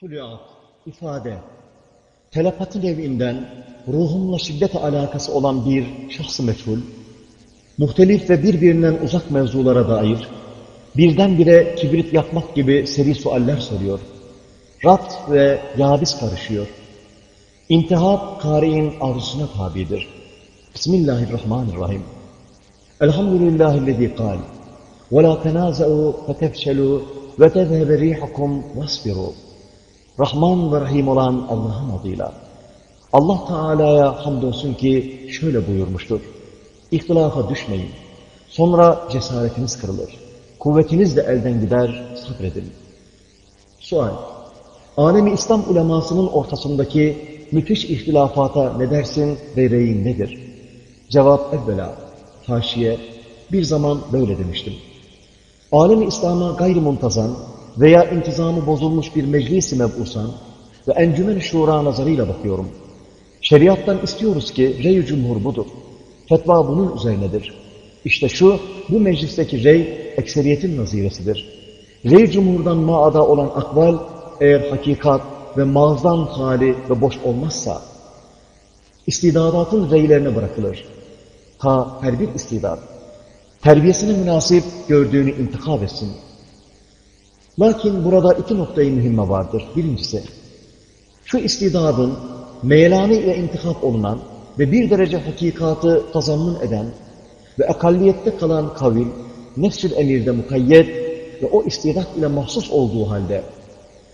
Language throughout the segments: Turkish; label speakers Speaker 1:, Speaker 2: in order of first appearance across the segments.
Speaker 1: Tuluat, ifade, telepati nevinden ruhumla şiddet alakası olan bir şahsı meçhul, muhtelif ve birbirinden uzak mevzulara dair birdenbire kibrit yapmak gibi seri sualler soruyor. Rat ve yabis karışıyor. İntihap kari'in arzusuna tabidir. Bismillahirrahmanirrahim. Elhamdülillahillezî kâl. وَلَا تَنَازَعُوا فَتَفْشَلُوا وَتَذْهَبَ رِيحَكُمْ وَاسْبِرُوا Rahman ve Rahim olan Allah'ın adıyla. Allah Teala'ya hamdolsun ki şöyle buyurmuştur. İhtilafa düşmeyin. Sonra cesaretiniz kırılır. Kuvvetiniz de elden gider, sabredin. Sual. Alemi İslam ulemasının ortasındaki müthiş ihtilafata ne dersin ve reyin nedir? Cevap evvela. Haşiye. Bir zaman böyle demiştim. Alemi İslam'a gayrimuntazam veya intizamı bozulmuş bir meclisi mebusan ve encümen-i şura nazarıyla bakıyorum. Şeriattan istiyoruz ki rey cumhur budur. Fetva bunun üzerinedir. İşte şu, bu meclisteki rey, ekseriyetin naziresidir. Rey cumhurdan maada olan akval, eğer hakikat ve mağazdan hali ve boş olmazsa, istidadatın reylerine bırakılır. Ta her bir istidat, terbiyesine münasip gördüğünü intikab etsin. Lakin burada iki noktayı mühimme vardır. Birincisi, şu istidadın meylani ile intikap olunan ve bir derece hakikatı tazammun eden ve akalliyette kalan kavil, nefsül emirde mukayyet ve o istidat ile mahsus olduğu halde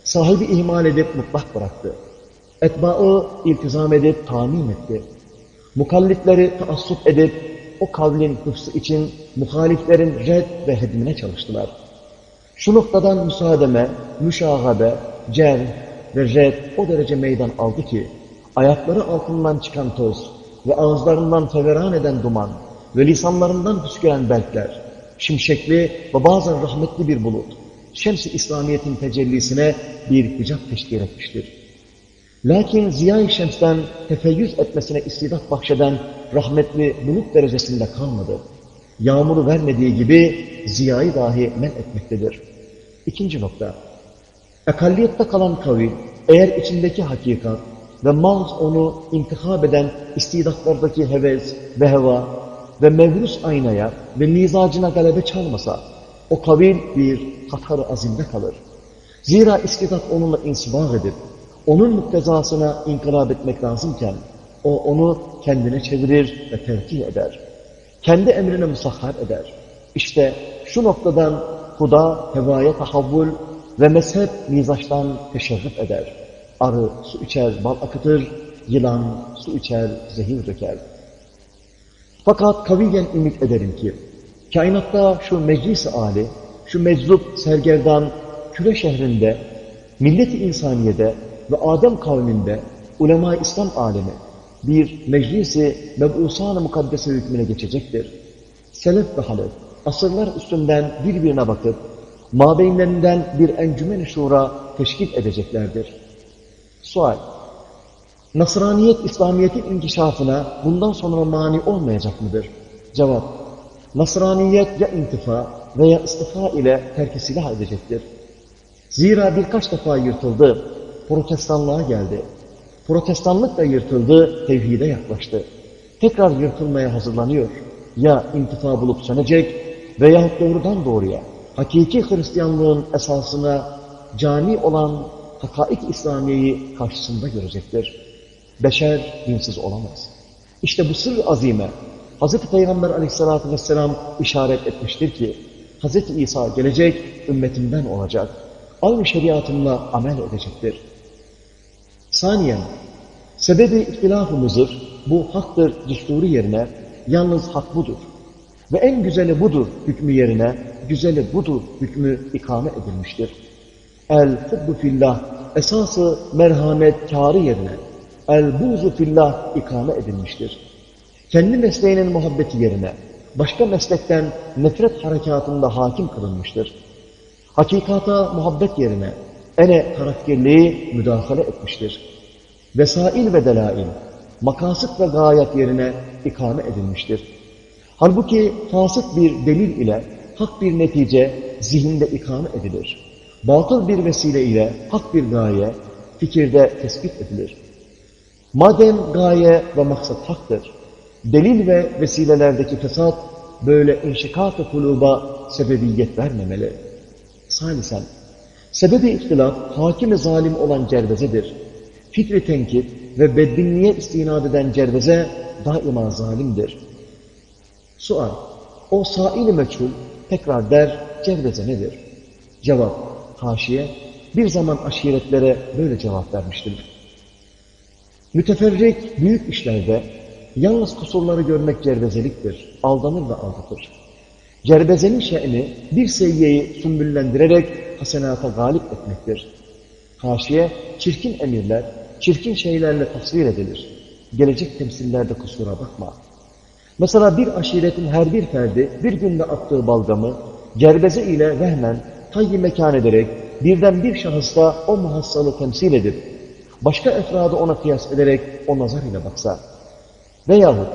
Speaker 1: sahibi ihmal edip mutlak bıraktı. Etbaı iltizam edip tamin etti. Mukallitleri taassup edip o kavlin hıfzı için muhaliflerin red ve hedmine çalıştılar. Şu noktadan müsaademe, müşagabe, cer ve red o derece meydan aldı ki, ayakları altından çıkan toz ve ağızlarından feveran eden duman ve lisanlarından püsküren belkler, şimşekli ve bazen rahmetli bir bulut, şems-i İslamiyet'in tecellisine bir hicap teşkil etmiştir. Lakin Ziya-i Şems'ten tefeyyüz etmesine istidat bahşeden rahmetli bulut derecesinde kalmadı. Yağmuru vermediği gibi ziyayı dahi men etmektedir. İkinci nokta. Ekalliyette kalan kavim, eğer içindeki hakikat ve mağz onu intihab eden istidatlardaki heves ve heva ve mevrus aynaya ve mizacına galebe çalmasa, o kavil bir hatar azimde kalır. Zira istidat onunla insibah edip, onun muktezasına inkılap etmek lazımken, o onu kendine çevirir ve terkih eder. Kendi emrine musahhar eder. İşte şu noktadan huda hevaya tahavvül ve mezhep mizaçtan teşerrüf eder. Arı su içer, bal akıtır, yılan su içer, zehir döker. Fakat kaviyen ümit ederim ki, kainatta şu meclis âli, şu meczup sergerdan küre şehrinde, millet-i insaniyede ve Adem kavminde ulema-i İslam alemi bir meclisi mebusan-ı mukaddese hükmüne geçecektir. Selef ve halef, asırlar üstünden birbirine bakıp, mabeynlerinden bir encümen-i şura teşkil edeceklerdir. Sual, Nasraniyet, İslamiyet'in inkişafına bundan sonra mani olmayacak mıdır? Cevap, Nasraniyet ya intifa veya istifa ile terki silah edecektir. Zira birkaç defa yırtıldı, protestanlığa geldi. Protestanlık da yırtıldı, tevhide yaklaştı. Tekrar yırtılmaya hazırlanıyor. Ya intifa bulup sönecek veya doğrudan doğruya hakiki Hristiyanlığın esasına cani olan hakaik İslamiye'yi karşısında görecektir. Beşer dinsiz olamaz. İşte bu sır azime Hz. Peygamber aleyhissalatü vesselam işaret etmiştir ki Hz. İsa gelecek ümmetimden olacak. Aynı şeriatımla amel edecektir. Saniyen, sebebi ihtilafımızdır, bu haktır düsturu yerine yalnız hak budur. Ve en güzeli budur hükmü yerine, güzeli budur hükmü ikame edilmiştir. El-hubbu fillah, esası merhamet kârı yerine, el-buzu fillah ikame edilmiştir. Kendi mesleğinin muhabbeti yerine, başka meslekten nefret harekatında hakim kılınmıştır. Hakikata muhabbet yerine, ene tarafgirliği müdahale etmiştir. Vesail ve delail, makasıt ve gayet yerine ikame edilmiştir. Halbuki fasık bir delil ile hak bir netice zihinde ikame edilir. Batıl bir vesile ile hak bir gaye fikirde tespit edilir. Madem gaye ve maksat haktır, delil ve vesilelerdeki fesat böyle inşikat-ı kuluba sebebiyet vermemeli. Salisen, sebebi ihtilaf hakim zalim olan cervezedir. Fikri tenkit ve beddinliğe istinad eden cerveze daima zalimdir. Sual, o sail-i meçhul tekrar der, cerveze nedir? Cevap, haşiye, bir zaman aşiretlere böyle cevap vermiştim. Müteferrik büyük işlerde yalnız kusurları görmek cervezeliktir, aldanır ve aldatır. Cerbezenin şe'ni bir seyyeyi sümbüllendirerek hasenata galip etmektir. Haşiye, çirkin emirler, çirkin şeylerle tasvir edilir. Gelecek temsillerde kusura bakma. Mesela bir aşiretin her bir ferdi bir günde attığı balgamı cerbeze ile vehmen tayyi mekan ederek birden bir şahısta o muhassalı temsil edip başka efradı ona kıyas ederek o nazar ile baksa veyahut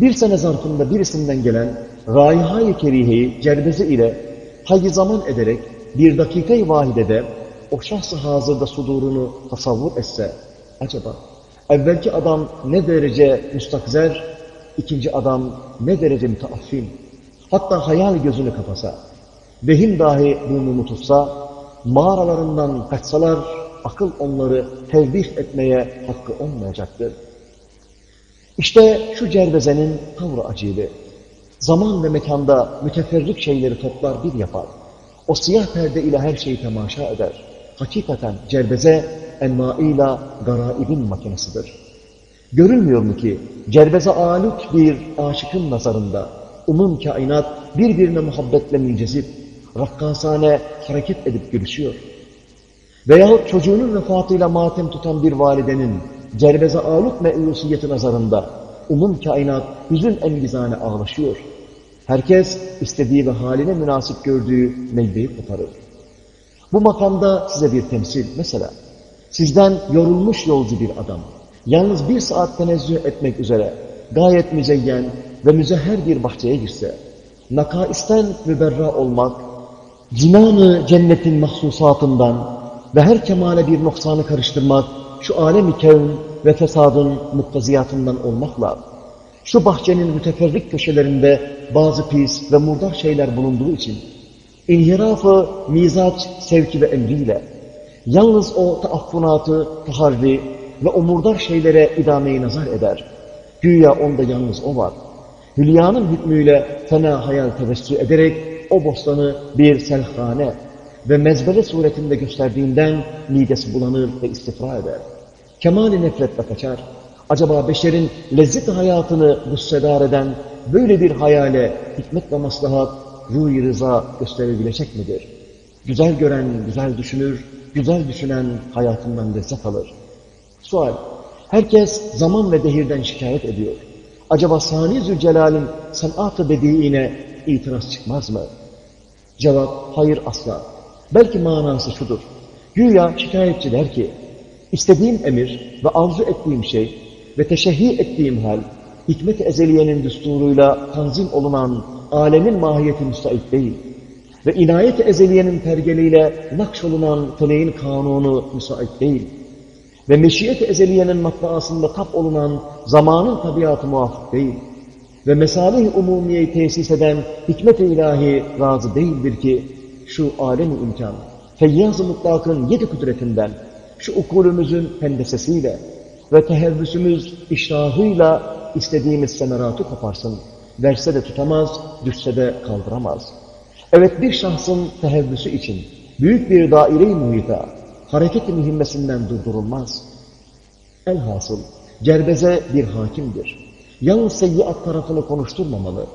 Speaker 1: bir sene zarfında birisinden gelen raiha-i keriheyi cerbeze ile hayy zaman ederek bir dakika-i vahidede o şahsı hazırda sudurunu tasavvur etse acaba evvelki adam ne derece müstakzer, ikinci adam ne derece müteaffin, hatta hayal gözünü kapasa, vehim dahi burnunu tutsa, mağaralarından kaçsalar akıl onları tevbih etmeye hakkı olmayacaktır. İşte şu cervezenin tavrı acili. Zaman ve mekanda müteferrik şeyleri toplar bir yapar. O siyah perde ile her şeyi temaşa eder. Hakikaten cerbeze enmaıyla garaibin makinesidir. Görülmüyor mu ki cerbeze alut bir aşıkın nazarında umum kainat birbirine muhabbetle müncezip, rakkasane hareket edip gülüşüyor. Veyahut çocuğunun vefatıyla matem tutan bir validenin cerbeze alut meyusiyeti nazarında umum kainat hüzün engizane ağlaşıyor. Herkes istediği ve haline münasip gördüğü meyveyi koparır. Bu makamda size bir temsil. Mesela sizden yorulmuş yolcu bir adam, yalnız bir saat tenezzüh etmek üzere gayet müzeyyen ve müzehher bir bahçeye girse, nakaisten müberra olmak, cinanı cennetin mahsusatından ve her kemale bir noksanı karıştırmak, şu alemi kevn ve fesadın muktaziyatından olmakla, şu bahçenin müteferrik köşelerinde bazı pis ve murdar şeyler bulunduğu için, inhirafı, mizaç, sevki ve emriyle, yalnız o taaffunatı, taharri ve o murdar şeylere idameyi nazar eder. Güya onda yalnız o var. Hülyanın hükmüyle fena hayal tevessü ederek o bostanı bir selhane ve mezbele suretinde gösterdiğinden midesi bulanır ve istifra eder. Kemal-i nefretle kaçar. Acaba beşerin lezzet hayatını gussedar eden böyle bir hayale hikmet ve maslahat ruh rıza gösterebilecek midir? Güzel gören güzel düşünür, güzel düşünen hayatından lezzet alır. Sual, herkes zaman ve dehirden şikayet ediyor. Acaba Sani Zülcelal'in sanat-ı bediine itiraz çıkmaz mı? Cevap, hayır asla. Belki manası şudur. Güya şikayetçi der ki, istediğim emir ve arzu ettiğim şey ve teşehhi ettiğim hal, hikmet-i ezeliyenin düsturuyla tanzim olunan alemin mahiyeti müsait değil ve inayet-i ezeliyenin pergeliyle nakşolunan taleyin kanunu müsait değil ve meşiyet-i ezeliyenin matbaasında tap olunan zamanın tabiatı muafık değil ve mesalih umumiyeyi tesis eden hikmet-i ilahi razı değildir ki şu alem-i imkan, feyyaz-ı mutlakın yedi kudretinden, şu ukulümüzün hendesesiyle ve tehevvüsümüz iştahıyla istediğimiz semeratı koparsın. Verse de tutamaz, düşse de kaldıramaz. Evet bir şahsın tehevvüsü için büyük bir daire-i muhita, hareket-i mühimmesinden durdurulmaz. Elhasıl cerbeze bir hakimdir. Yalnız seyyiat tarafını konuşturmamalı.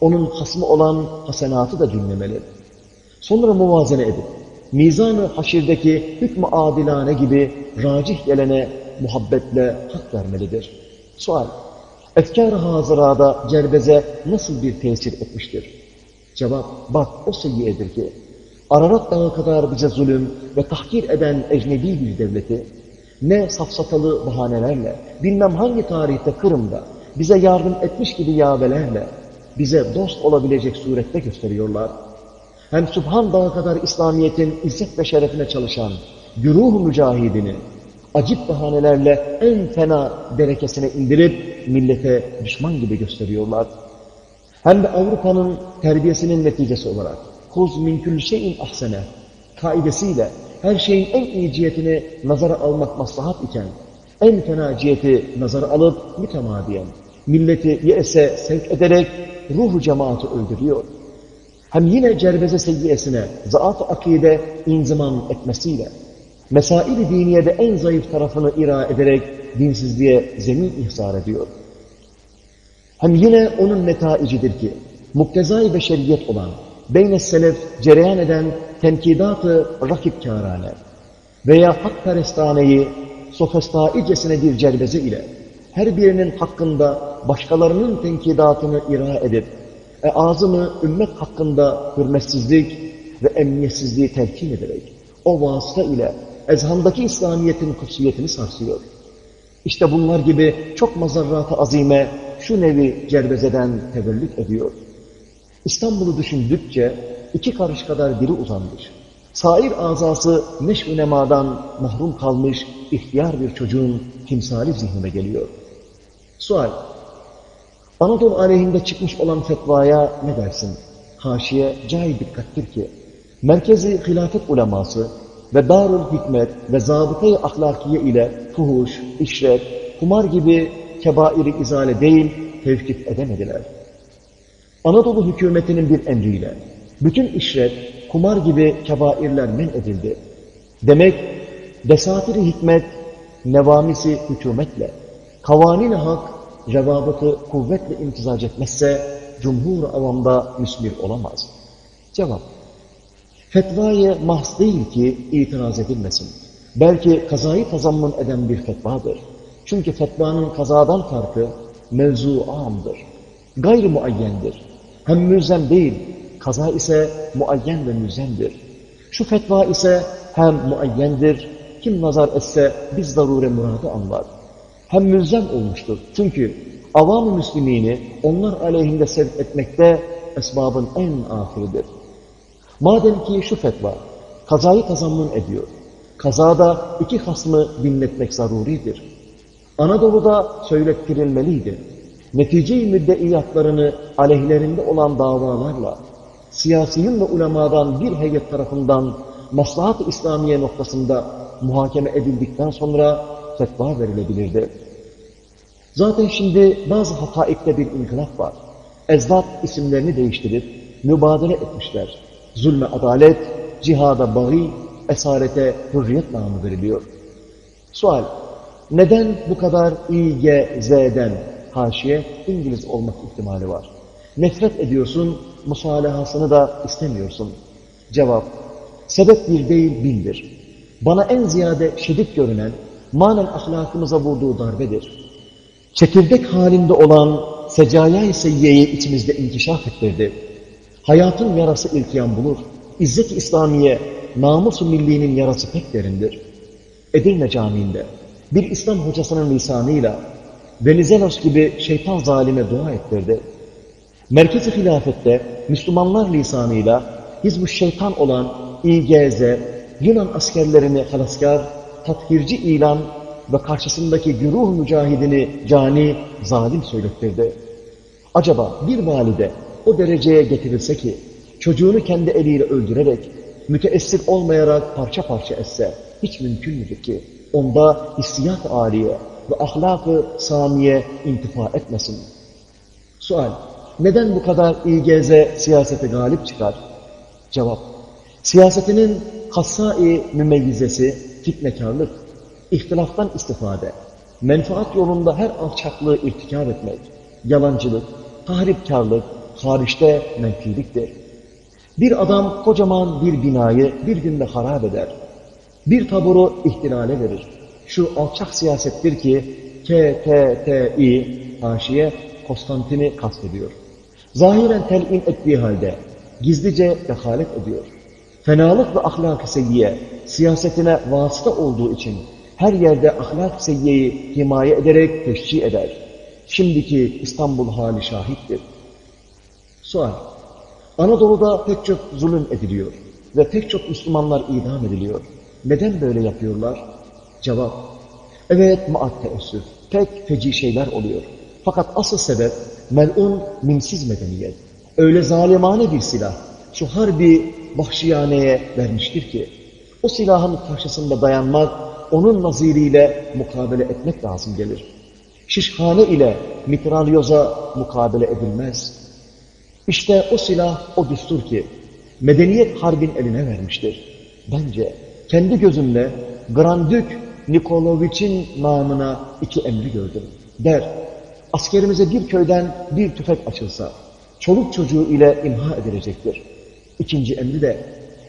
Speaker 1: Onun hasmı olan hasenatı da dinlemeli. Sonra muvazene edip, mizan-ı haşirdeki hükmü adilane gibi racih gelene muhabbetle hak vermelidir. Sual, efkar-ı hazırada cerbeze nasıl bir tesir etmiştir? Cevap, bak o seyyiyedir ki, Ararat dağı kadar bize zulüm ve tahkir eden ecnebi bir devleti, ne safsatalı bahanelerle, bilmem hangi tarihte Kırım'da bize yardım etmiş gibi yavelerle, bize dost olabilecek surette gösteriyorlar. hem Subhan Dağı kadar İslamiyet'in izzet ve şerefine çalışan güruh mücahidini acip bahanelerle en fena derekesine indirip millete düşman gibi gösteriyorlar. Hem de Avrupa'nın terbiyesinin neticesi olarak kuz min külli şeyin ahsene kaidesiyle her şeyin en iyi cihetini nazara almak maslahat iken en fena ciheti nazara alıp mütemadiyen milleti yese sevk ederek ruhu cemaati öldürüyor. Hem yine cerbeze seyyiyesine zaaf-ı akide inziman etmesiyle mesail-i diniyede en zayıf tarafını ira ederek dinsizliğe zemin ihsar ediyor. Hem yine onun netaicidir ki muktezai beşeriyet olan beyne selef cereyan eden tenkidat-ı rakipkârâne veya hakperestaneyi sofestaicesine bir cerbeze ile her birinin hakkında başkalarının tenkidatını ira edip e azımı ümmet hakkında hürmetsizlik ve emniyetsizliği telkin ederek o vasıta ile ezhandaki İslamiyet'in kutsiyetini sarsıyor. İşte bunlar gibi çok mazarrat-ı azime şu nevi cerbezeden tevellüt ediyor. İstanbul'u düşündükçe iki karış kadar biri uzanmış. Sair azası neşv-ü nemadan mahrum kalmış ihtiyar bir çocuğun timsali zihnime geliyor. Sual. Anadolu aleyhinde çıkmış olan fetvaya ne dersin? Haşiye cahil dikkattir ki, merkezi hilafet uleması ve darul hikmet ve zabıta-i ahlakiye ile fuhuş, işret, kumar gibi kebairi izale değil, tevkif edemediler. Anadolu hükümetinin bir emriyle bütün işret, kumar gibi kebairler men edildi. Demek desatiri hikmet, nevamisi hükümetle, kavanin hak, revabatı kuvvetle imtizac etmezse cumhur avamda müsmir olamaz. Cevap. Fetvayı mahs değil ki itiraz edilmesin. Belki kazayı tazammun eden bir fetvadır. Çünkü fetvanın kazadan farkı mevzu amdır. Gayri muayyendir. Hem mülzem değil, kaza ise muayyen ve mülzemdir. Şu fetva ise hem muayyendir, kim nazar etse biz zarure muradı anlar. Hem mülzem olmuştur. Çünkü avam-ı müslimini onlar aleyhinde sevk etmekte esbabın en ahiridir. Madem ki şu fetva kazayı kazanmın ediyor, kazada iki hasmı dinletmek zaruridir. Anadolu'da söylettirilmeliydi. Netice-i müddeiyatlarını aleyhlerinde olan davalarla, siyasiyin ve ulemadan bir heyet tarafından maslahat-ı İslamiye noktasında muhakeme edildikten sonra fetva verilebilirdi. Zaten şimdi bazı hakaikte bir inkılap var. Ezdat isimlerini değiştirip mübadele etmişler. Zulme adalet, cihada bagi, esarete hürriyet namı veriliyor. Sual, neden bu kadar İGZ'den haşiye İngiliz olmak ihtimali var? Nefret ediyorsun, musalahasını da istemiyorsun. Cevap, sebep bir değil bindir. Bana en ziyade şiddet görünen, manen ahlakımıza vurduğu darbedir. Çekirdek halinde olan secaya-i seyyiyeyi içimizde inkişaf ettirdi. Hayatın yarası iltiyan bulur. İzzet-i İslamiye, namus-u millinin yarası pek derindir. Edirne Camii'nde bir İslam hocasının lisanıyla Venizelos gibi şeytan zalime dua ettirdi. Merkezi hilafette Müslümanlar lisanıyla Hizb-ı Şeytan olan İGZ, Yunan askerlerini halaskar, tathirci ilan ve karşısındaki güruh mücahidini cani, zalim söylettirdi. Acaba bir valide o dereceye getirilse ki, çocuğunu kendi eliyle öldürerek, müteessir olmayarak parça parça etse, hiç mümkün müdür ki, onda hissiyat âliye ve ahlak-ı samiye intifa etmesin? Sual, neden bu kadar İGZ siyasete galip çıkar? Cevap, siyasetinin hassai mümeyyizesi fitnekarlık, ihtilaftan istifade, menfaat yolunda her alçaklığı irtikab etmek, yalancılık, tahripkarlık, hariçte menfiliktir. Bir adam kocaman bir binayı bir günde harap eder. Bir taburu ihtilale verir. Şu alçak siyasettir ki KTTİ haşiye Konstantin'i kastediyor. Zahiren telin ettiği halde gizlice dehalet ediyor. Fenalık ve ahlak-ı seyyiye siyasetine vasıta olduğu için her yerde ahlak-ı seyyiyeyi himaye ederek teşcih eder. Şimdiki İstanbul hali şahittir. Sual. Anadolu'da pek çok zulüm ediliyor ve pek çok Müslümanlar idam ediliyor. Neden böyle yapıyorlar? Cevap, evet maat teessüf, pek feci şeyler oluyor. Fakat asıl sebep melun mimsiz medeniyet. Öyle zalimane bir silah şu harbi vahşiyaneye vermiştir ki o silahın karşısında dayanmak, onun naziriyle mukabele etmek lazım gelir. Şişhane ile mitralyoza mukabele edilmez. İşte o silah, o düstur ki medeniyet harbin eline vermiştir. Bence kendi gözümle Grandük Nikoloviç'in namına iki emri gördüm. Der, askerimize bir köyden bir tüfek açılsa, çoluk çocuğu ile imha edilecektir. İkinci emri de,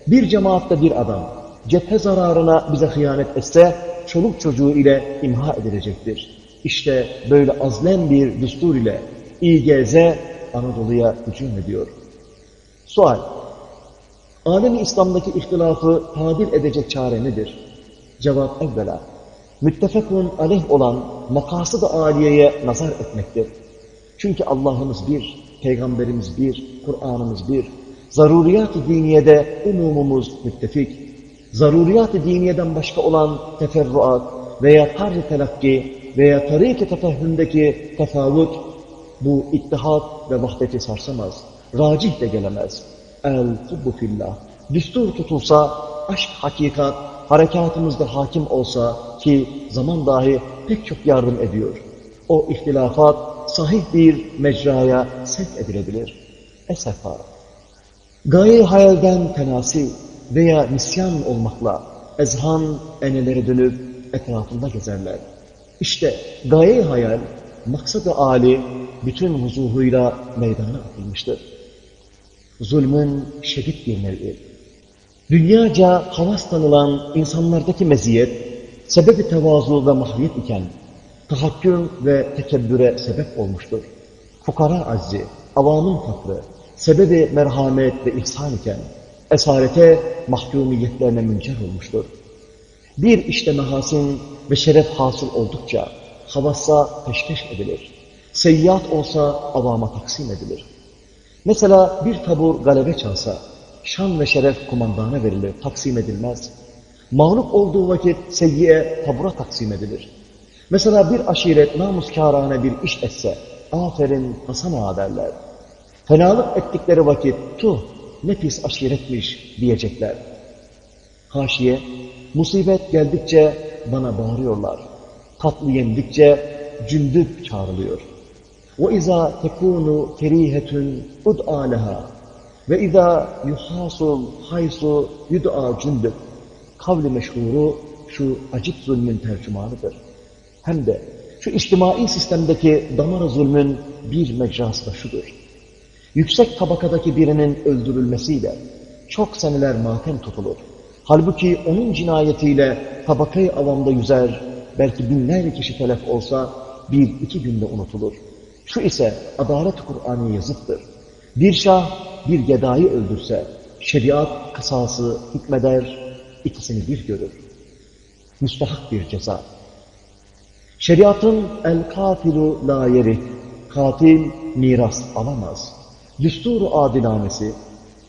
Speaker 1: bir cemaatte bir adam, cephe zararına bize hıyanet etse, çoluk çocuğu ile imha edilecektir. İşte böyle azlen bir düstur ile İGZ Anadolu'ya hücum ediyor. Sual, alemi İslam'daki ihtilafı tadil edecek çare nedir? Cevap evvela, müttefekun aleyh olan makasıd-ı aliyeye nazar etmektir. Çünkü Allah'ımız bir, Peygamberimiz bir, Kur'an'ımız bir. Zaruriyat-ı diniyede umumumuz müttefik. Zaruriyat-ı diniyeden başka olan teferruat veya tarz-ı telakki veya tarik-i tefehhümdeki tefavut bu ittihat ve vahdeti sarsamaz. Racih de gelemez. El-hubbu fillah. Düstur tutulsa, aşk hakikat, harekatımızda hakim olsa ki zaman dahi pek çok yardım ediyor. O ihtilafat sahih bir mecraya sevk edilebilir. Esefa. Gaye hayalden tenasi veya nisyan olmakla ezhan enelere dönüp etrafında gezerler. İşte gaye hayal, maksad-ı âli bütün vuzuhuyla meydana atılmıştır. Zulmün şiddet bir nevi. Dünyaca havas tanılan insanlardaki meziyet, sebebi tevazu ve mahviyet iken, tahakküm ve tekebbüre sebep olmuştur. Fukara azzi, avamın fakrı, sebebi merhamet ve ihsan iken, esarete, mahkumiyetlerine müncer olmuştur. Bir işte mehasin ve şeref hasıl oldukça, havassa peşkeş edilir. Seyyat olsa avama taksim edilir. Mesela bir tabur galebe çalsa, şan ve şeref kumandana verilir, taksim edilmez. Mağlup olduğu vakit seyyiye tabura taksim edilir. Mesela bir aşiret namuskârane bir iş etse, aferin Hasan ağa derler. Fenalık ettikleri vakit, tuh ne pis aşiretmiş diyecekler. Haşiye, musibet geldikçe bana bağırıyorlar. Tatlı yendikçe cündüp çağrılıyor. وَاِذَا تَكُونُ كَر۪يهَةٌ اُدْعَى لَهَا وَاِذَا يُحَاسُ haysu yud'a cündüp kavli meşhuru şu acip zulmün tercümanıdır. Hem de şu içtimai sistemdeki damar zulmün bir mecrası da şudur. Yüksek tabakadaki birinin öldürülmesiyle çok seneler matem tutulur. Halbuki onun cinayetiyle tabakayı avamda yüzer, belki binlerce kişi telef olsa bir iki günde unutulur. Şu ise adalet-i Kur'an'ı yazıktır. Bir şah bir gedayı öldürse, şeriat kısası hükmeder, ikisini bir görür. Müstahak bir ceza. Şeriatın el katilu la yerih, katil miras alamaz. Düsturu adilanesi,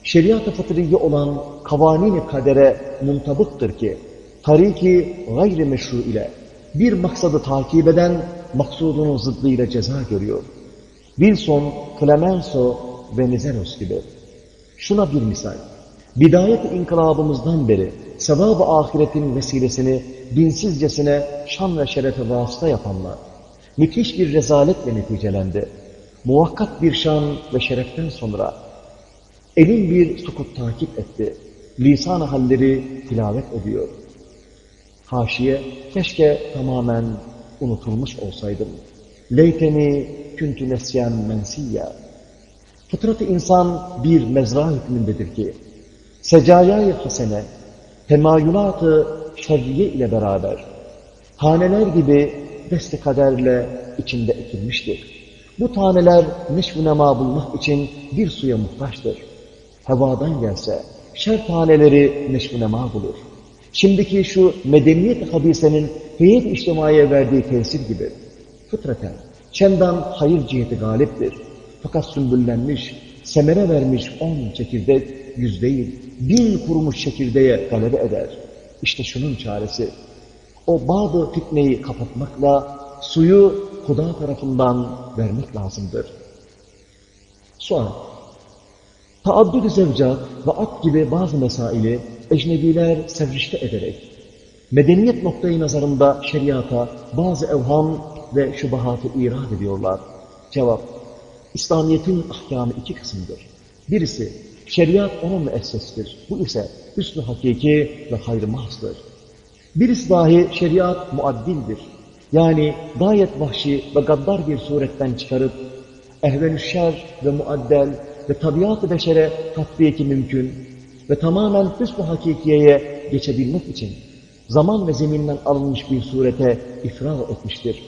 Speaker 1: şeriat-ı fıtriye olan kavanin-i kadere muntabıktır ki, tariki gayri meşru ile bir maksadı takip eden maksudunun zıddıyla ceza görüyor. Wilson, Clemenceau ve Nizeros gibi. Şuna bir misal. Bidayet inkılabımızdan beri sevab-ı ahiretin vesilesini dinsizcesine şan ve şerefe vasıta yapanlar, müthiş bir rezaletle neticelendi. Muhakkak bir şan ve şereften sonra elin bir sukut takip etti. lisan halleri tilavet ediyor. Haşiye, keşke tamamen unutulmuş olsaydım. Leyteni küntü nesyen mensiyya. Fıtratı insan bir mezra hükmündedir ki, secayayı hasene, temayülat-ı şerriye ile beraber, taneler gibi desti kaderle içinde ekilmiştir. Bu taneler neşv nema bulmak için bir suya muhtaçtır. Hevadan gelse, şer taneleri neşv nema bulur. Şimdiki şu medeniyet hadisenin heyet içtimaiye verdiği tesir gibi fıtraten, çendan hayır ciheti galiptir. Fakat sümbüllenmiş, semere vermiş on çekirdek yüz değil, bin kurumuş çekirdeğe galebe eder. İşte şunun çaresi. O bazı fitneyi kapatmakla suyu Huda tarafından vermek lazımdır. Sual. Taaddüd-i ve ak gibi bazı mesaili ecnebiler sevrişte ederek medeniyet noktayı nazarında şeriata bazı evham ve şubahatı irad ediyorlar. Cevap. İslamiyet'in ahkamı iki kısımdır. Birisi şeriat ona müessestir. Bu ise hüsnü hakiki ve hayrı mahsdır. Birisi dahi şeriat muaddildir. Yani gayet vahşi ve gaddar bir suretten çıkarıp ehvenüşşer ve muaddel ve tabiat-ı beşere tatbiki mümkün ve tamamen hüsnü hakikiyeye geçebilmek için zaman ve zeminden alınmış bir surete ifra etmiştir.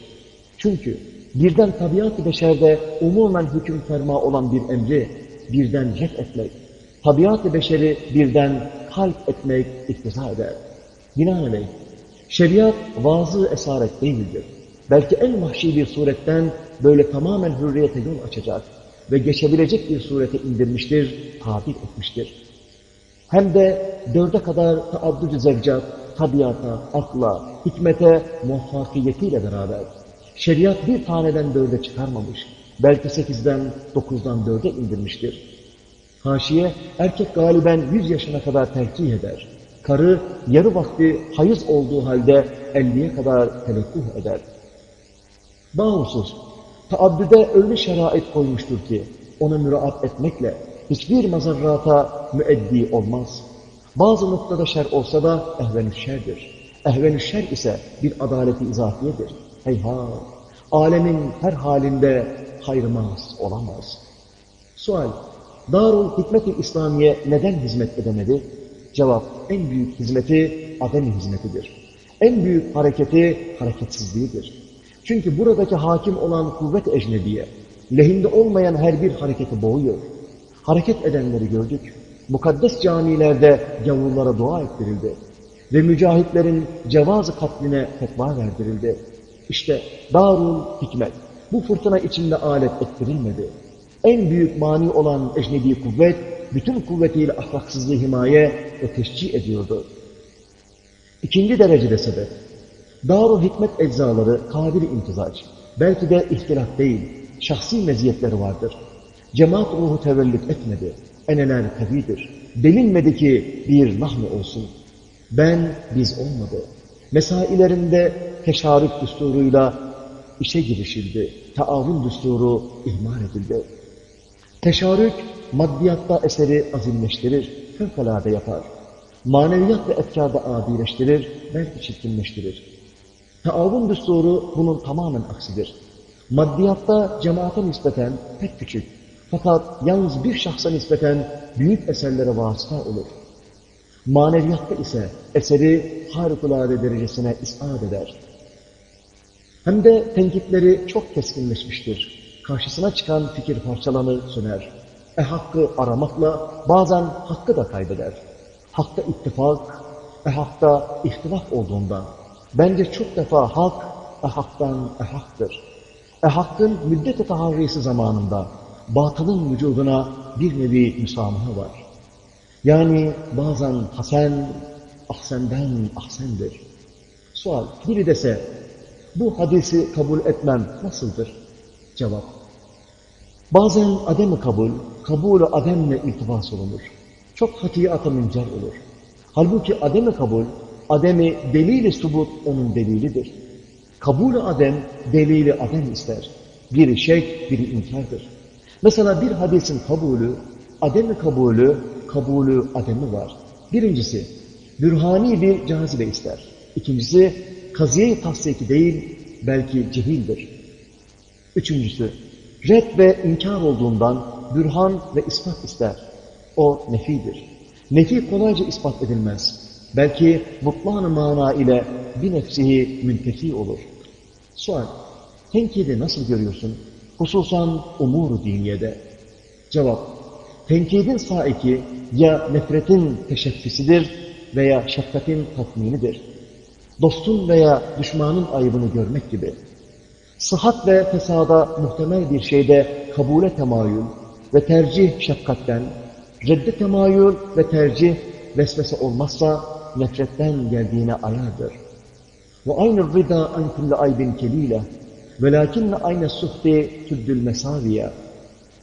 Speaker 1: Çünkü birden tabiat-ı beşerde umumen hüküm ferma olan bir emri birden ret etmek, tabiat-ı beşeri birden kalp etmek iktiza eder. Binaenaleyh, şeriat vazı esaret değildir. Belki en vahşi bir suretten böyle tamamen hürriyete yol açacak ve geçebilecek bir surete indirmiştir, tabir etmiştir. Hem de dörde kadar taaddüd-ü zevcat, tabiata, akla, hikmete, muvaffakiyetiyle beraber şeriat bir taneden dörde çıkarmamış, belki sekizden, dokuzdan dörde indirmiştir. Haşiye, erkek galiben yüz yaşına kadar tercih eder. Karı, yarı vakti hayız olduğu halde elliye kadar telekkuh eder. Bağımsız, taaddüde öyle şerait koymuştur ki, ona müraat etmekle hiçbir mazarrata müeddi olmaz. Bazı noktada şer olsa da ehvenü şerdir. Ehvenü şer ise bir adaleti izafiyedir. Heyhat! Alemin her halinde hayrımaz olamaz. Sual, Darul Hikmet-i İslamiye neden hizmet edemedi? Cevap, en büyük hizmeti adem hizmetidir. En büyük hareketi hareketsizliğidir. Çünkü buradaki hakim olan kuvvet ecnebiye, lehinde olmayan her bir hareketi boğuyor. Hareket edenleri gördük. Mukaddes camilerde gavurlara dua ettirildi. Ve mücahitlerin cevazı katline fetva verdirildi. İşte Darul Hikmet bu fırtına içinde alet ettirilmedi. En büyük mani olan ecnebi kuvvet, bütün kuvvetiyle ahlaksızlığı himaye ve teşcih ediyordu. İkinci derecede sebep, Darul Hikmet eczaları kabili intizac, belki de ihtilaf değil, şahsi meziyetleri vardır. Cemaat ruhu tevellüt etmedi, eneler kavidir. Delinmedi ki bir nahme olsun. Ben, biz olmadı. Mesailerinde teşarüf düsturuyla işe girişildi. Taavun düsturu ihmal edildi. Teşarük, maddiyatta eseri azimleştirir, fevkalade yapar. Maneviyat ve efkarda adileştirir, belki çirkinleştirir. Taavun düsturu bunun tamamen aksidir. Maddiyatta cemaate nispeten pek küçük, fakat yalnız bir şahsa nispeten büyük eserlere vasıta olur. Maneviyatta ise eseri harikulade derecesine ispat eder. Hem de tenkitleri çok keskinleşmiştir. Karşısına çıkan fikir parçalanır, söner. E hakkı aramakla bazen hakkı da kaybeder. Hakta ittifak, e hakta ihtilaf olduğundan. Bence çok defa hak, e haktan e haktır. E hakkın müddet-i zamanında batılın vücuduna bir nevi müsamaha var. Yani bazen hasen, ahsenden ahsendir. Sual, biri dese, bu hadisi kabul etmem nasıldır? Cevap, bazen adem kabul, kabulü ademle iltifas olunur. Çok hatiyata müncer olur. Halbuki adem kabul, ademi delili subut onun delilidir. Kabulü adem, delili adem ister. Biri şek, biri inkardır. Mesela bir hadisin kabulü, ademi kabulü, kabulü ademi var. Birincisi, bürhani bir cazibe ister. İkincisi, kaziye-i tahsiki değil, belki cehildir. Üçüncüsü, red ve inkar olduğundan bürhan ve ispat ister. O nefidir. Nefi kolayca ispat edilmez. Belki mutlan mana ile bir nefsihi müntefi olur. Sual, tenkidi nasıl görüyorsun? Hususan umur diniyede. Cevap, tenkidin saiki ya nefretin teşekküsüdür veya şefkatin tatminidir. Dostun veya düşmanın ayıbını görmek gibi. Sıhhat ve fesada muhtemel bir şeyde kabule temayül, ve tercih şefkatten, redde temayül ve tercih vesvese olmazsa nefretten geldiğine ayardır. Ve aynı rıda an kulli aybin kelile velakinne aynı suhti tüddül mesaviye.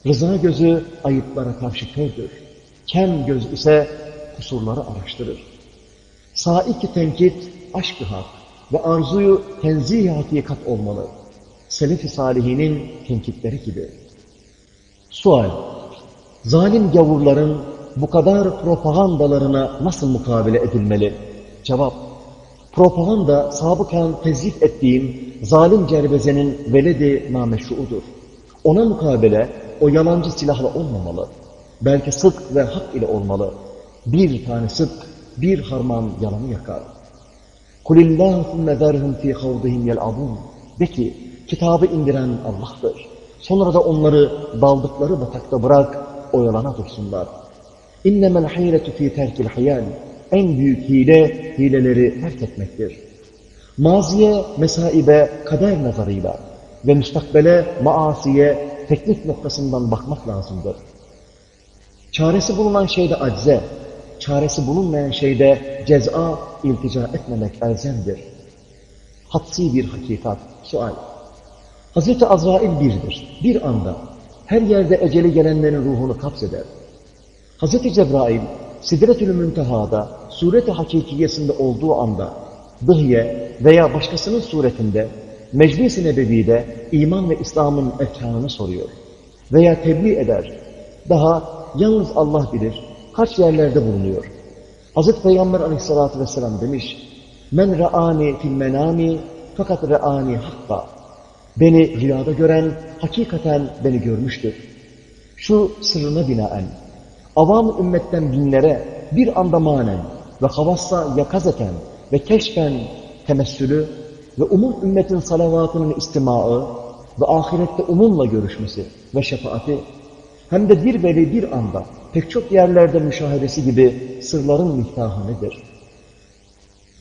Speaker 1: Rıza gözü ayıplara karşı kördür. Kem göz ise kusurları araştırır. Saiki tenkit, aşk-ı hak ve arzuyu tenzih hakikat olmalı. Selef-i salihinin tenkitleri gibi. Sual. Zalim gavurların bu kadar propagandalarına nasıl mukabele edilmeli? Cevap. Propaganda sabıkan tezif ettiğim zalim cerbezenin veledi nameşruudur. Ona mukabele o yalancı silahla olmamalı. Belki sıdk ve hak ile olmalı. Bir tane sıdk, bir harman yalanı yakar. Kulillâhumme zerhum fî havdihim yel'abûn. De ki, kitabı indiren Allah'tır. Sonra da onları daldıkları batakta bırak, oyalana dursunlar. İnnemel hayretu fî terkil hayal. En büyük hile, hileleri terk etmektir. Maziye, mesaibe, kader nazarıyla ve müstakbele, maasiye, teknik noktasından bakmak lazımdır. Çaresi bulunan şeyde acze, çaresi bulunmayan şeyde ceza, iltica etmemek elzemdir. Hadsi bir hakikat, sual. Hazreti Azrail birdir. Bir anda her yerde eceli gelenlerin ruhunu kapseder. Hazreti Cebrail, Sidretül Münteha'da, sureti hakikiyesinde olduğu anda, dıhye veya başkasının suretinde, Meclis-i Nebevi'de iman ve İslam'ın erkanını soruyor. Veya tebliğ eder. Daha yalnız Allah bilir, kaç yerlerde bulunuyor. Hazreti Peygamber aleyhissalatü vesselam demiş, Men ra'ani fil menami fakat ra'ani hakka. Beni rüyada gören hakikaten beni görmüştür. Şu sırrına binaen, avam ümmetten binlere bir anda manen ve havassa yakazeten ve keşfen temessülü ve umum ümmetin salavatının istimaı ve ahirette umumla görüşmesi ve şefaati hem de bir veli bir anda pek çok yerlerde müşahedesi gibi sırların mihtahı nedir?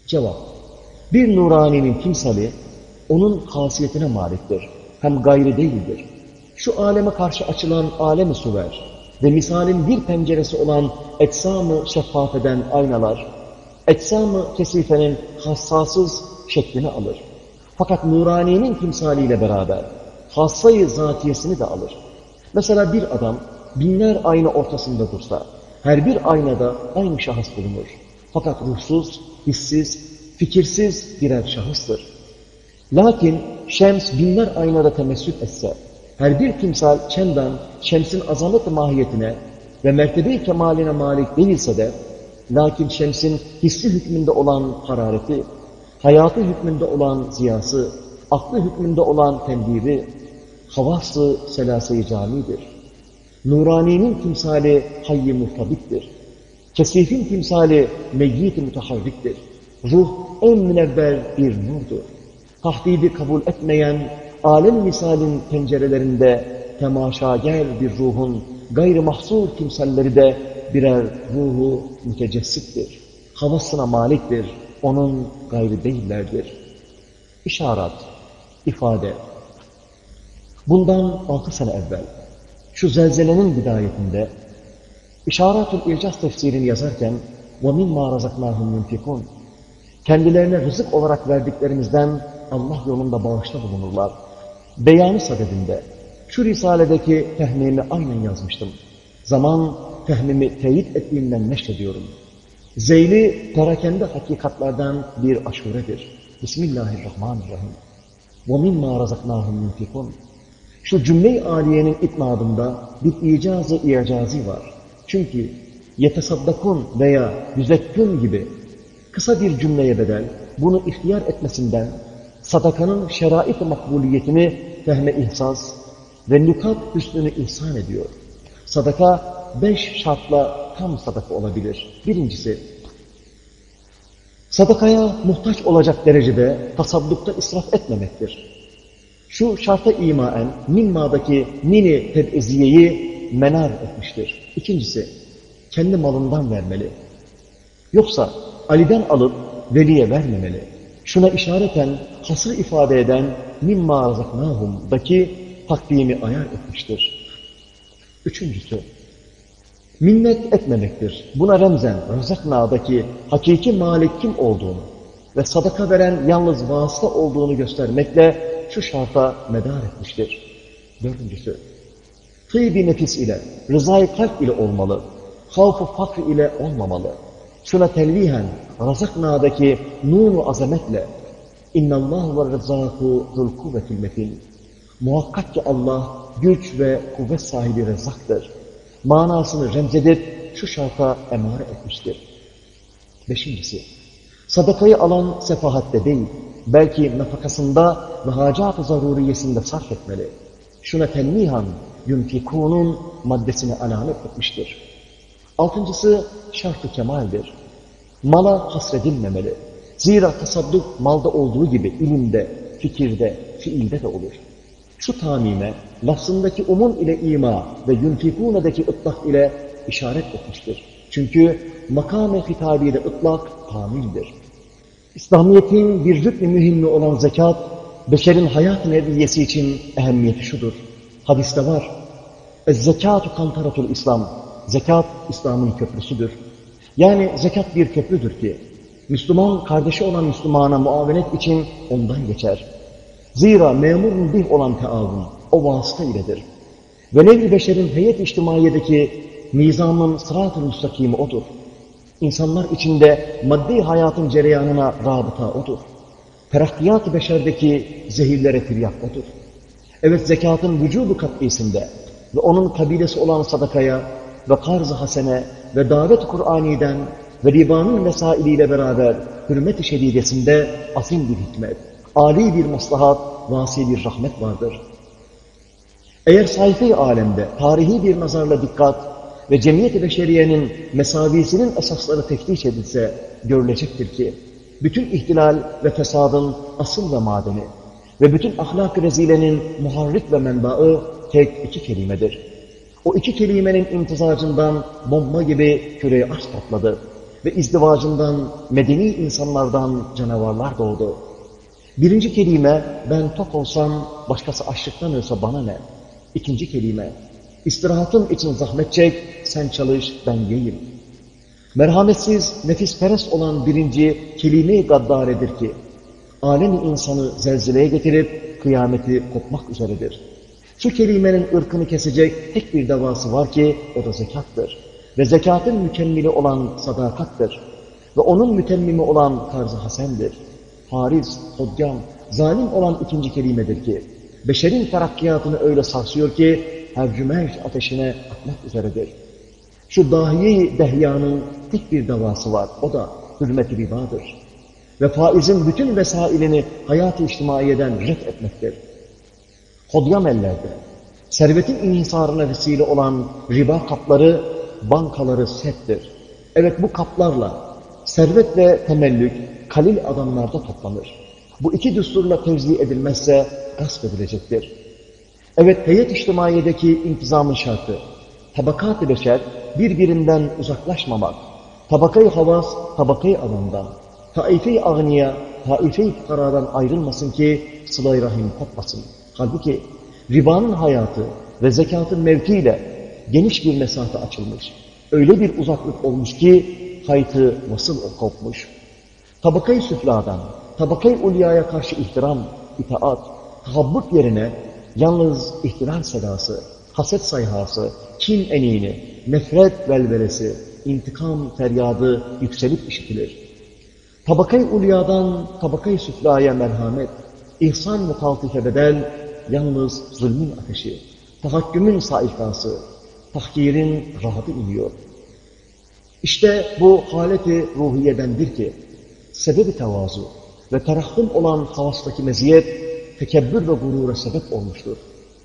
Speaker 1: Cevap. Bir nuraninin timsali onun hasiyetine maliktir. Hem gayri değildir. Şu aleme karşı açılan alemi suver ve misalin bir penceresi olan etsam-ı şeffaf eden aynalar, etsam-ı kesifenin hassasız şeklini alır. Fakat nuraninin timsaliyle beraber hassayı zatiyesini de alır. Mesela bir adam binler ayna ortasında dursa, her bir aynada aynı şahıs bulunur. Fakat ruhsuz, hissiz, fikirsiz birer şahıstır. Lakin şems binler aynada temessül etse, her bir timsal çendan şemsin azamet mahiyetine ve mertebe-i kemaline malik değilse de, lakin şemsin hissi hükmünde olan harareti, hayatı hükmünde olan ziyası, aklı hükmünde olan tembiri, havası selase-i camidir. Nuraninin timsali hayy-i muhtabittir. Kesifin timsali meyyit-i. Ruh en münevver bir nurdur. Tahdidi kabul etmeyen alem misalin pencerelerinde temaşager bir ruhun gayri mahsur timsalleri de birer ruhu mütecessittir. Havasına maliktir. Onun gayri değillerdir. İşaret, ifade. Bundan altı sene evvel şu zelzelenin bidayetinde İşaretül İrcaz tefsirini yazarken وَمِنْ رَزَقْنَاهُمْ يُنْفِقُونَ Kendilerine rızık olarak verdiklerimizden Allah yolunda bağışta bulunurlar. Beyanı sadedinde şu risaledeki tehmimi aynen yazmıştım. Zaman tehmimi teyit ettiğimden neşrediyorum. Zeyli perakende hakikatlardan bir aşuredir. Bismillahirrahmanirrahim. وَمِنْ رَزَقْنَاهُمْ يُنْفِقُونَ Şu cümle-i aliyenin itnadında bir icazı icazi var. Çünkü yetesaddakun veya yüzekkün gibi kısa bir cümleye bedel bunu ihtiyar etmesinden sadakanın şerait-i makbuliyetini fehme ihsas ve nükat hüsnünü ihsan ediyor. Sadaka beş şartla tam sadaka olabilir. Birincisi, sadakaya muhtaç olacak derecede tasaddukta israf etmemektir. Şu şarta imaen mimma'daki mini tebeziyeyi menar etmiştir. İkincisi, kendi malından vermeli. Yoksa Ali'den alıp veliye vermemeli. Şuna işareten hasır ifade eden mimma razaknahum'daki takdimi ayar etmiştir. Üçüncüsü, minnet etmemektir. Buna remzen Razakna'daki hakiki malik kim olduğunu ve sadaka veren yalnız vasıta olduğunu göstermekle şu şarta medar etmiştir. Dördüncüsü, tıybi nefis ile, rızayı kalp ile olmalı, havfu fakr ile olmamalı. Şuna telvihen, Razakna'daki nun azametle, اِنَّ اللّٰهُ وَالرَّزَّاقُ ذُلْ قُوَّةِ الْمَتِينَ Muhakkak ki Allah güç ve kuvvet sahibi rezzaktır. Manasını remzedip şu şarta emare etmiştir. Beşincisi, sadakayı alan sefahatte değil, belki nafakasında ve hacat-ı zaruriyesinde sarf etmeli. Şuna tenmihan, yunfikunun maddesini alamet etmiştir. Altıncısı, şart-ı kemaldir. Mala hasredilmemeli. Zira tasadduk malda olduğu gibi ilimde, fikirde, fiilde de olur. Şu tamime, lafzındaki umum ile ima ve yunfikunedeki ıtlak ile işaret etmiştir. Çünkü makam-ı hitabide ıtlak tamildir. İslamiyet'in bir rüknü mühimmi olan zekat, beşerin hayat neviyesi için ehemmiyeti şudur. Hadiste var. Ez-zekatu kantaratul İslam. Zekat, İslam'ın köprüsüdür. Yani zekat bir köprüdür ki, Müslüman kardeşi olan Müslümana muavenet için ondan geçer. Zira memurun bih olan teavun o vasıta iledir. Ve nevi beşerin heyet içtimaiyedeki nizamın sırat-ı müstakimi odur. İnsanlar içinde maddi hayatın cereyanına rabıta odur. Terakkiyat-ı beşerdeki zehirlere tiryak odur. Evet zekatın vücubu kat'isinde ve onun kabilesi olan sadakaya ve karz-ı hasene ve davet-i Kur'ani'den ve ribanın vesailiyle beraber hürmet-i şedidesinde azim bir hikmet, âli bir maslahat, vasi bir rahmet vardır. Eğer sayfi alemde tarihi bir nazarla dikkat ve cemiyet-i beşeriyenin mesavisinin esasları teftiş edilse görülecektir ki, bütün ihtilal ve fesadın asıl ve madeni ve bütün ahlak-ı rezilenin muharrik ve menbaı tek iki kelimedir. O iki kelimenin imtizacından bomba gibi küreyi arz patladı ve izdivacından medeni insanlardan canavarlar doğdu. Birinci kelime, ben tok olsam, başkası açlıktan ölse bana ne? İkinci kelime, istirahatım için zahmet çek, sen çalış, ben yiyeyim. Merhametsiz, nefisperest olan birinci kelime-i gaddaredir ki, alemi insanı zelzeleye getirip kıyameti kopmak üzeredir. Şu kelimenin ırkını kesecek tek bir davası var ki, o da zekattır. Ve zekatın mükemmeli olan sadakattır. Ve onun mütemmimi olan tarz-ı hasendir. Hariz, hodgam, zalim olan ikinci kelimedir ki, beşerin terakkiyatını öyle sarsıyor ki, hercümerç ateşine atmak üzeredir. Şu dahiye dehyanın tek bir davası var, o da hürmet-i ribadır. Ve faizin bütün vesailini hayat-ı içtimaiyeden ret etmektir. Hodyam ellerde, servetin inhisarına vesile olan riba kapları, bankaları settir. Evet bu kaplarla servet ve temellük kalil adamlarda toplanır. Bu iki düsturla tevzi edilmezse gasp edilecektir. Evet heyet içtimaiyedeki intizamın şartı, tabakat-ı beşer birbirinden uzaklaşmamak, tabakayı havas, tabakayı adamdan, taife-i ağniya, taife-i fukaradan ayrılmasın ki sıla rahim kopmasın. Halbuki ribanın hayatı ve zekatın mevkiyle geniş bir mesafe açılmış. Öyle bir uzaklık olmuş ki haytı vasıl kopmuş. Tabakayı süfladan, tabakayı ulyaya karşı ihtiram, itaat, tahabbut yerine yalnız ihtilal sedası, haset sayhası, kin enini, nefret velvelesi, intikam feryadı yükselip işitilir. Tabakayı ulyadan tabakayı süflaya merhamet, ihsan mutaltife bedel, yalnız zulmün ateşi, tahakkümün saikası, tahkirin rahatı iniyor. İşte bu haleti ruhiyedendir ki, sebebi tevazu ve terahhüm olan havastaki meziyet, tekebbür ve gurura sebep olmuştur.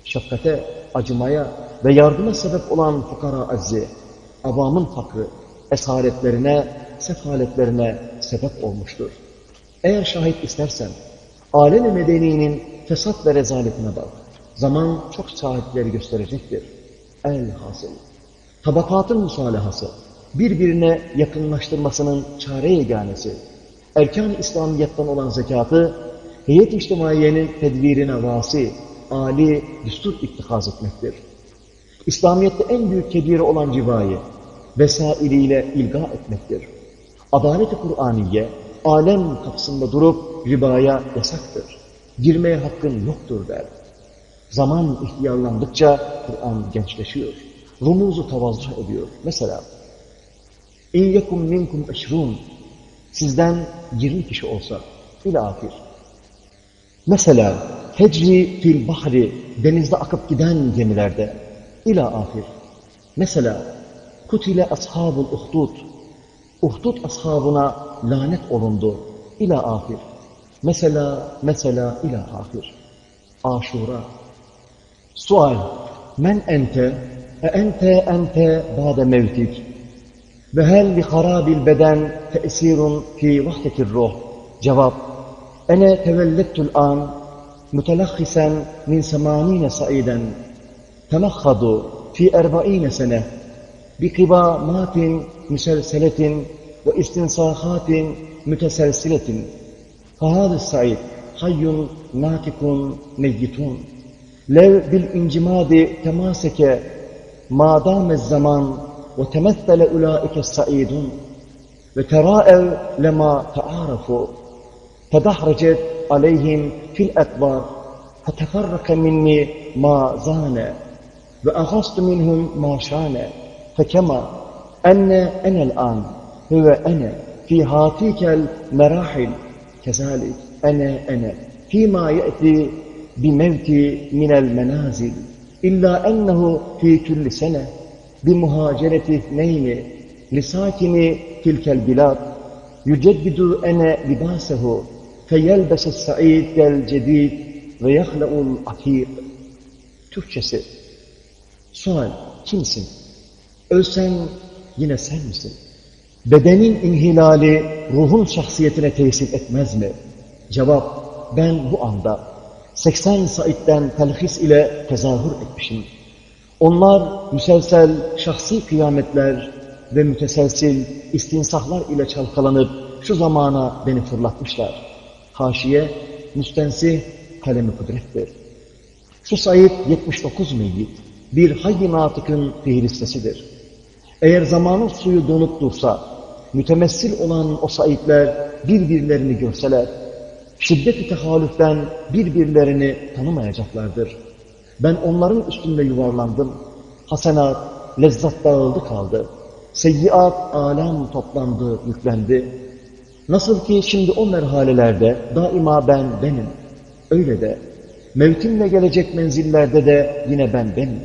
Speaker 1: Şefkate, acımaya ve yardıma sebep olan fukara azzi, avamın fakrı, esaretlerine, sefaletlerine sebep olmuştur. Eğer şahit istersen, alem-i medeninin fesat ve rezaletine bak. Zaman çok şahitleri gösterecektir. El hasıl. Tabakatın musalahası, birbirine yakınlaştırmasının çare yeganesi, erkan-ı İslamiyet'ten olan zekatı, heyet içtimaiyenin tedbirine vasi, âli düstur ittihaz etmektir. İslamiyet'te en büyük kebiri olan rivayı vesailiyle ilga etmektir. Adalet-i Kur'aniye, alem kapısında durup ribaya yasaktır. Girmeye hakkın yoktur der. Zaman ihtiyarlandıkça Kur'an gençleşiyor. Rumuzu tavazzuh ediyor. Mesela İn yekum minkum eşrun Sizden 20 kişi olsa ilahir. Mesela Hecri fil bahri denizde akıp giden gemilerde ila ahir. Mesela kutile ashabul uhdud Uhdud ashabına lanet olundu ila ahir. Mesela mesela ila ahir. Aşura. Sual. Men ente e ente ente ba'de mevtik فهل لخراب البدن تأثير في وحدة الروح؟ جواب أنا تولدت الآن متلخصا من ثمانين صعيدا تمخض في أربعين سنة بقبامات مسلسلة واستنصاخات متسلسلة فهذا الصعيد حي ناطق ميتون لو بالانجماد تماسك ما دام الزمان وتمثل أولئك السعيدون وتراءوا لما تعارفوا تدحرجت عليهم في الأكبار. فتفرق مني ما زان وأغصت منهم ما شان. فكما أن أنا الآن هو أنا في هاتيك المراحل. كذلك أنا أنا فيما يأتي بموتي من المنازل. إلا أنه في كل سنة. بمهاجرة اثنين لساكن تلك البلاد يجدد أنا لباسه فيلبس السعيد كالجديد ويخلق العتيق Türkçesi Sual kimsin? Ölsen yine sen misin? Bedenin inhilali ruhun şahsiyetine tesir etmez mi? Cevap ben bu anda 80 Said'den telhis ile tezahür etmişim. Onlar müselsel şahsi kıyametler ve müteselsil istinsahlar ile çalkalanıp şu zamana beni fırlatmışlar. Haşiye, müstensih, kalemi kudrettir. Şu sayıp 79 meyyit, bir hayy natıkın fiilistesidir. Eğer zamanın suyu donup dursa, mütemessil olan o sayıplar birbirlerini görseler, şiddet-i tehalüften birbirlerini tanımayacaklardır. Ben onların üstünde yuvarlandım. Hasenat, lezzat dağıldı kaldı. Seyyiat, alem toplandı, yüklendi. Nasıl ki şimdi o merhalelerde daima ben benim. Öyle de mevtimle gelecek menzillerde de yine ben benim.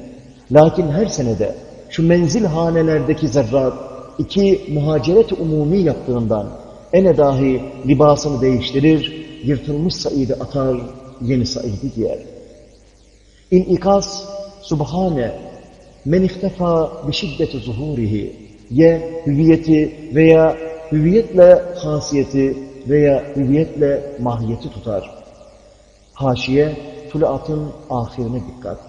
Speaker 1: Lakin her senede şu menzil hanelerdeki zerrat iki muhaceret umumi yaptığından ene dahi libasını değiştirir, yırtılmış saidi atar, yeni saidi giyer. İnikas Subhane men iktefa bi şiddeti zuhurihi ye hüviyeti veya hüviyetle hasiyeti veya hüviyetle mahiyeti tutar. Haşiye tuluatın ahirine dikkat.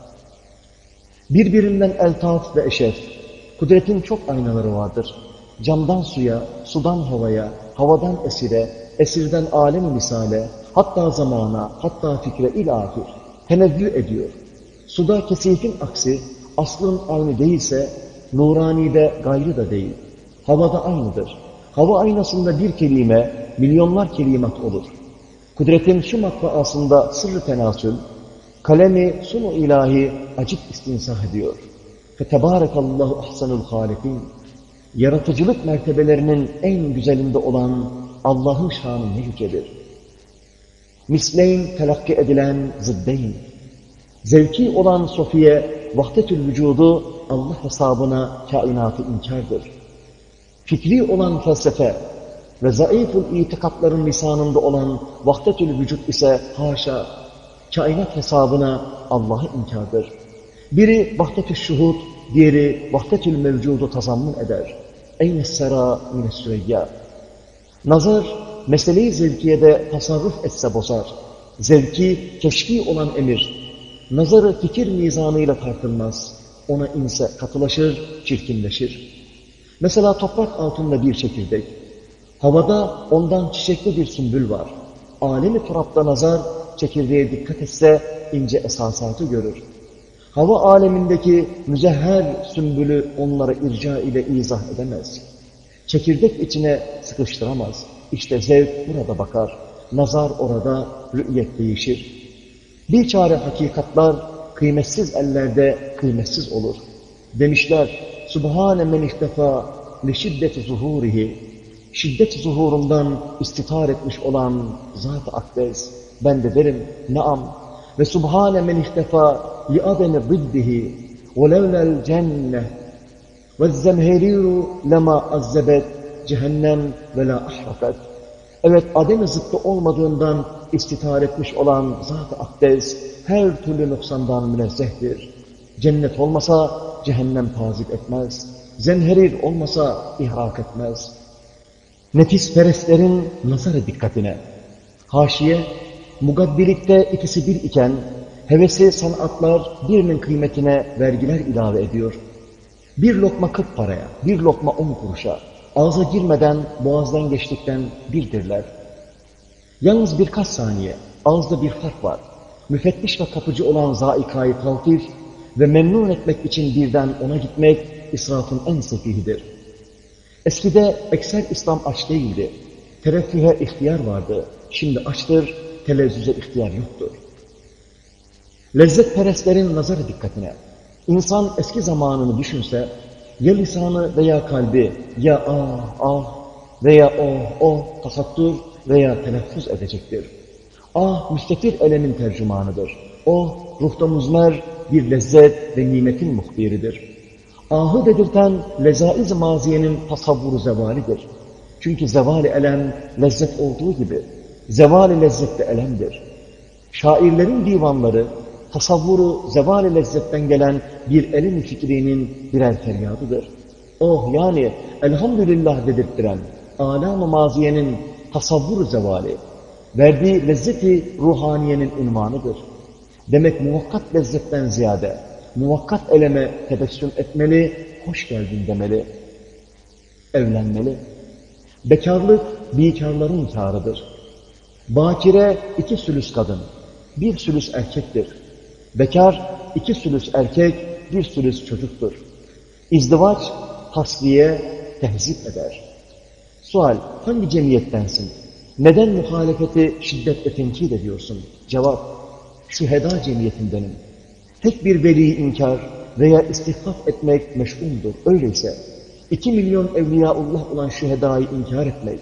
Speaker 1: Birbirinden eltaf ve eşef, kudretin çok aynaları vardır. Camdan suya, sudan havaya, havadan esire, esirden alem misale, hatta zamana, hatta fikre ilahir tenezzül ediyor. Suda kesifin aksi aslın aynı değilse nuranide gayrı da değil. Havada aynıdır. Hava aynasında bir kelime milyonlar kelimat olur. Kudretin şu matbaasında sırrı tenasül, kalemi sunu ilahi acip istinsah ediyor. Fetebârekallahu ahsanul hâlikin. Yaratıcılık mertebelerinin en güzelinde olan Allah'ın şanı ne yücedir. Misleyn telakki edilen zıddeyn. Zevki olan Sofiye, vahdetül vücudu Allah hesabına kainatı inkardır. Fikri olan felsefe ve zayıful itikatların lisanında olan vahdetül vücut ise haşa, kainat hesabına Allah'ı inkardır. Biri vahdetül şuhud, diğeri vahdetül mevcudu tazammun eder. Eyne sera mine süreyya. Nazar, meseleyi zevkiyede tasarruf etse bozar. Zevki, keşfi olan emir, Nazarı fikir mizanıyla tartılmaz. Ona inse katılaşır, çirkinleşir. Mesela toprak altında bir çekirdek. Havada ondan çiçekli bir sümbül var. Alemi turapta nazar, çekirdeğe dikkat etse ince esasatı görür. Hava alemindeki müzehher sümbülü onlara irca ile izah edemez. Çekirdek içine sıkıştıramaz. İşte zevk burada bakar. Nazar orada, rü'yet değişir. Bir çare hakikatlar kıymetsiz ellerde kıymetsiz olur. Demişler, Subhane men ihtefa li şiddeti zuhurihi. Şiddet zuhurundan istitar etmiş olan Zat-ı Akdez. Ben de derim, naam. Ve Subhane men ihtefa li ademi ziddihi. Ve levlel cenne. Ve zemheriru lema azzebet cehennem ve la ahrakat. Evet, adem zıttı olmadığından istitar etmiş olan Zat-ı Akdez her türlü noksandan münezzehtir. Cennet olmasa cehennem tazip etmez. Zemherir olmasa ihrak etmez. Nefis perestlerin nazarı dikkatine. Haşiye, mugabbilikte ikisi bir iken, hevesi sanatlar birinin kıymetine vergiler ilave ediyor. Bir lokma kırk paraya, bir lokma on kuruşa, ağza girmeden, boğazdan geçtikten birdirler. Yalnız birkaç saniye, ağızda bir fark var. Müfettiş ve kapıcı olan zaikayı taltif ve memnun etmek için birden ona gitmek, israfın en sefihidir. Eskide ekser İslam aç değildi. Tereffühe ihtiyar vardı. Şimdi açtır, telezzüze ihtiyar yoktur. Lezzet perestlerin nazarı dikkatine. İnsan eski zamanını düşünse, ya lisanı veya kalbi ya ah ah veya oh oh tasattür veya telaffuz edecektir. Ah müstekir elemin tercümanıdır. Oh ruhta muzmer bir lezzet ve nimetin muhbiridir. Ahı dedirten lezaiz maziyenin tasavvuru zevalidir. Çünkü zevali elem lezzet olduğu gibi zevali lezzet de elemdir. Şairlerin divanları tasavvuru zevali lezzetten gelen bir elin fikrinin birer feryadıdır. Oh yani elhamdülillah dedirttiren alam-ı maziyenin tasavvur zevali, verdiği lezzeti ruhaniyenin unvanıdır. Demek muvakkat lezzetten ziyade, muvakkat eleme tebessüm etmeli, hoş geldin demeli, evlenmeli. Bekarlık, bikarların kârıdır. Bakire iki sülüs kadın, bir sülüs erkektir. Bekar, iki sülüs erkek, bir sülüs çocuktur. İzdivaç, tasliye, tehzip eder. Sual, hangi cemiyettensin? Neden muhalefeti şiddetle tenkit ediyorsun? Cevap, şüheda cemiyetindenim. Tek bir veli inkar veya istihfaf etmek meş'umdur. Öyleyse, iki milyon evliyaullah olan şühedayı inkar etmek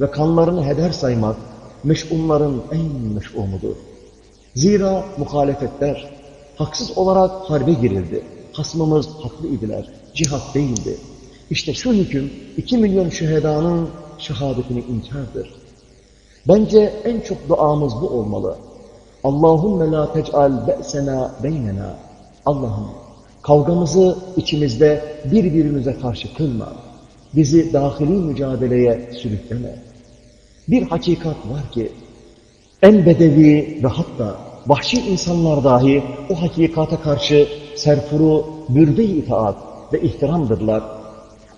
Speaker 1: ve kanlarını heder saymak, meş'umların en meş'umudur. Zira muhalefetler, haksız olarak harbe girildi. Hasmımız haklı idiler, cihat değildi. İşte şu hüküm iki milyon şühedanın şehadetini inkardır. Bence en çok duamız bu olmalı. Allahümme la tec'al be'sena beynena. Allah'ım kavgamızı içimizde birbirimize karşı kılma. Bizi dahili mücadeleye sürükleme. Bir hakikat var ki en bedevi ve hatta vahşi insanlar dahi o hakikata karşı serfuru, bürde itaat ve ihtiramdırlar.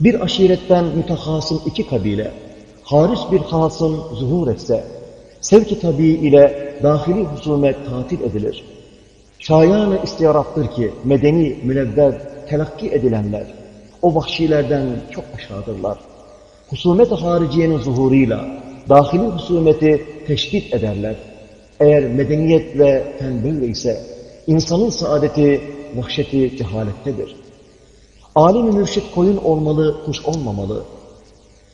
Speaker 1: Bir aşiretten mütehasım iki kabile, hariç bir hasım zuhur etse, sevki tabii ile dahili husumet tatil edilir. Şayan-ı istiyarattır ki medeni, münevver, telakki edilenler, o vahşilerden çok aşağıdırlar. Husumet-i hariciyenin zuhuruyla dahili husumeti teşdit ederler. Eğer medeniyet ve fen ise insanın saadeti, vahşeti cehalettedir. Alim-i mürşit koyun olmalı, kuş olmamalı.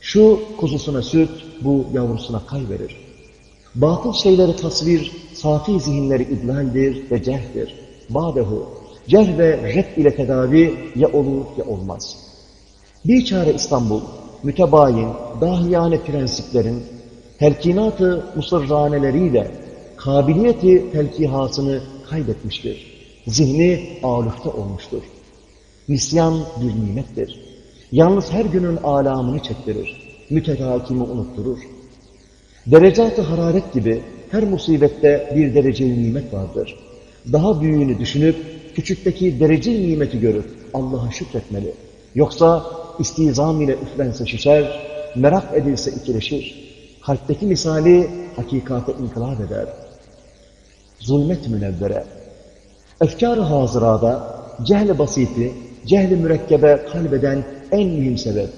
Speaker 1: Şu kuzusuna süt, bu yavrusuna kay verir. Batıl şeyleri tasvir, safi zihinleri idlaldir ve cehdir. Badehu, ceh ve red ile tedavi ya olur ya olmaz. Bir çare İstanbul, mütebayin, dahiyane prensiplerin, telkinatı musırraneleriyle kabiliyeti telkihasını kaybetmiştir. Zihni ağırlıkta olmuştur. Nisyan bir nimettir. Yalnız her günün alamını çektirir. Mütekakimi unutturur. Derecat-ı hararet gibi her musibette bir derece nimet vardır. Daha büyüğünü düşünüp, küçükteki derece nimeti görüp Allah'a şükretmeli. Yoksa istizam ile üflense şişer, merak edilse ikileşir. Kalpteki misali hakikate inkılap eder. Zulmet münevvere. Efkar-ı hazırada cehl-i basiti, cehl-i mürekkebe kalbeden en mühim sebep,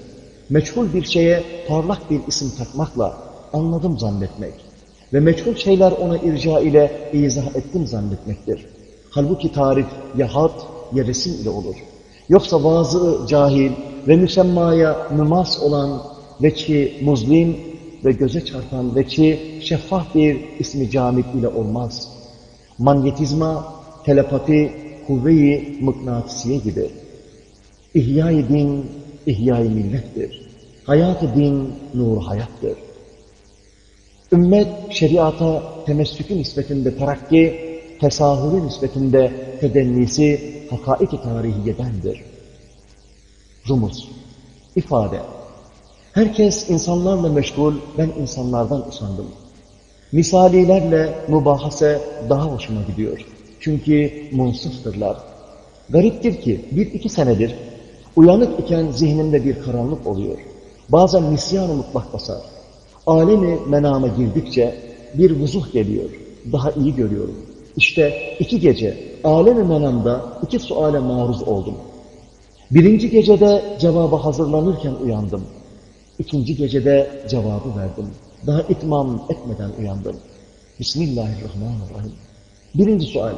Speaker 1: meçhul bir şeye parlak bir isim takmakla anladım zannetmek ve meçhul şeyler ona irca ile izah ettim zannetmektir. Halbuki tarif ya hat ya resim ile olur. Yoksa vazı cahil ve müsemmaya mümas olan ve ki muzlim ve göze çarpan ve ki şeffaf bir ismi camit ile olmaz. Manyetizma, telepati, kuvve-i mıknatısiye gibi. İhya-i din, ihya-i millettir. Hayat-ı din, nur hayattır. Ümmet şeriata temessükü nispetinde terakki, tesahülü nispetinde tedennisi hakaik-i tarihiyedendir. Rumuz, ifade. Herkes insanlarla meşgul, ben insanlardan usandım. Misalilerle mübahase daha hoşuma gidiyor. Çünkü munsıftırlar. Gariptir ki bir iki senedir uyanık iken zihnimde bir karanlık oluyor. Bazen nisyan-ı mutlak basar. Alemi menama girdikçe bir vuzuh geliyor. Daha iyi görüyorum. İşte iki gece alemi menamda iki suale maruz oldum. Birinci gecede cevaba hazırlanırken uyandım. İkinci gecede cevabı verdim. Daha itmam etmeden uyandım. Bismillahirrahmanirrahim. Birinci sual.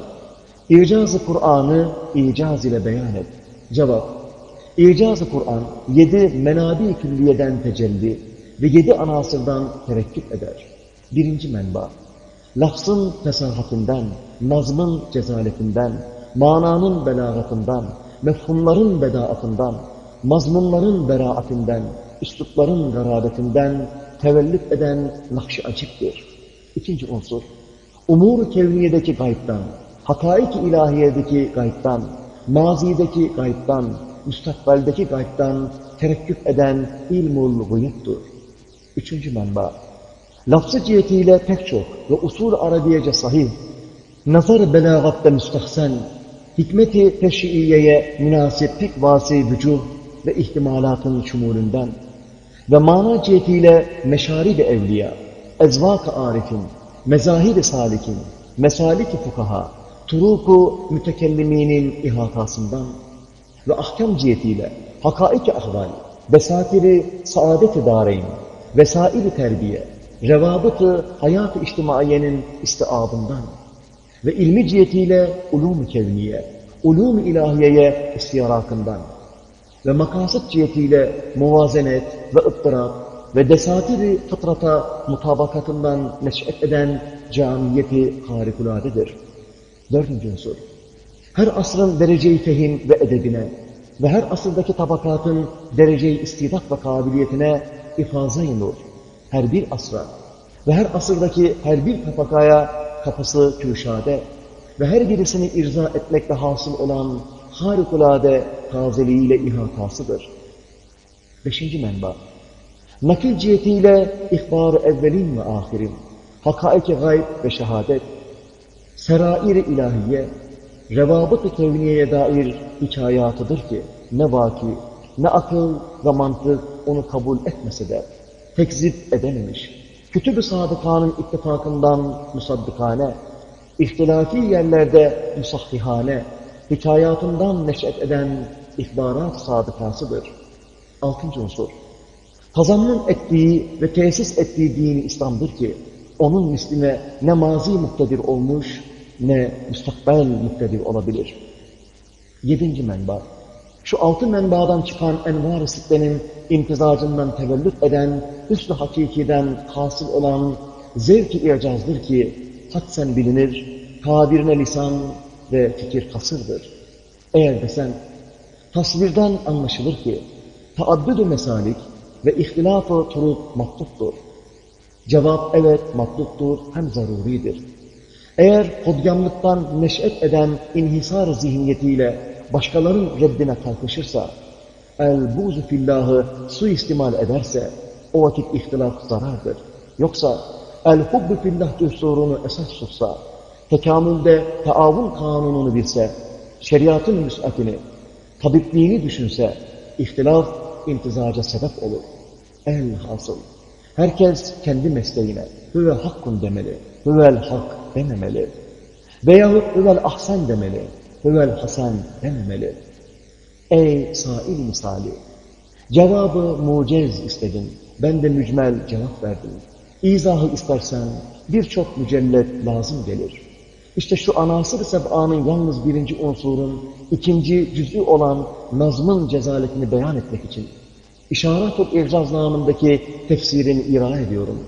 Speaker 1: İcaz-ı Kur'an'ı icaz ile beyan et. Cevap. İcaz-ı Kur'an yedi menabi külliyeden tecelli ve yedi anasırdan terekküp eder. Birinci menba. Lafzın fesahatinden, nazmın cezaletinden, mananın belagatından, mefhumların bedaatından, mazmunların beraatinden, üslupların garabetinden tevellüt eden nakş-ı aciptir. İkinci unsur, umur-u kevniyedeki gaybdan, hakaik-i ilahiyedeki gaybdan, mazideki gaybdan, müstakbeldeki gaybdan terekküp eden ilmul gıyıptur. Üçüncü menba, lafzı cihetiyle pek çok ve usul arabiyece sahih, nazar belagatta müstahsen, hikmeti teşiiyeye münasip pek vasi vücuh ve ihtimalatın şumulünden ve mana cihetiyle meşarib-i evliya, ezvak-ı arifin, mezahir-i salikin, mesalik-i fukaha, turuku mütekelliminin ihatasından ve ahkam cihetiyle hakaik-i ahval, besatiri saadet-i dareyn, vesail-i terbiye, revabıt-ı hayat-ı içtimaiyenin istiabından ve ilmi cihetiyle ulûm-u kevniye, ulûm-u ilahiyeye istiyarakından ve makasıt cihetiyle muvazenet ve ıttırap ve desatiri fıtrata mutabakatından neş'et eden camiyeti harikuladedir. Dördüncü unsur. Her asrın dereceyi fehim ve edebine ve her asırdaki tabakatın dereceyi istidat ve kabiliyetine ifazayı nur. Her bir asra ve her asırdaki her bir tabakaya kapısı kürşade ve her birisini irza etmekte hasıl olan harikulade tazeliğiyle ihatasıdır. Beşinci menba. Nakil cihetiyle ihbar-ı evvelin ve ahirin, hakaiki gayb ve şehadet, serair-i ilahiye, revabıt-ı kevniyeye dair hikayatıdır ki, ne vaki, ne akıl ve mantık onu kabul etmese de, tekzip edememiş. Kütüb-ü sadıkanın ittifakından musaddıkane, ihtilafi yerlerde musahhihane, hikayatından neşet eden ihbarat sadıkasıdır. Altıncı unsur. Tazammun ettiği ve tesis ettiği dini İslam'dır ki, onun misline ne mazi muktedir olmuş, ne müstakbel muktedir olabilir. Yedinci menba. Şu altı menbadan çıkan envar-ı sittenin imtizacından tevellüt eden, hüsnü hakikiden hasıl olan zevk-i ki, hadsen bilinir, tabirine lisan ve fikir kasırdır. Eğer desen, tasvirden anlaşılır ki, taaddüd-ü mesalik ve ihtilaf-ı turuk matluptur. Cevap evet matluptur hem zaruridir. Eğer kodgamlıktan neş'et eden inhisar zihniyetiyle başkalarının reddine kalkışırsa, el-buzu fillahı suistimal ederse, o vakit ihtilaf zarardır. Yoksa el-hubbu fillah düsturunu esas tutsa, tekamülde taavun kanununu bilse, şeriatın müs'atini, tabipliğini düşünse, ihtilaf intizaca sebep olur. El hasıl. Herkes kendi mesleğine hüve hakkun demeli, hüvel hak dememeli. Veyahut huvel ahsen demeli, huvel hasen dememeli. Ey sail misali! Cevabı mucez istedim. Ben de mücmel cevap verdim. İzahı istersen birçok mücellet lazım gelir. İşte şu anasır seb'anın yalnız birinci unsurun, ikinci cüz'ü olan nazmın cezaletini beyan etmek için İşaret-ül İcaz namındaki tefsirini ira ediyorum.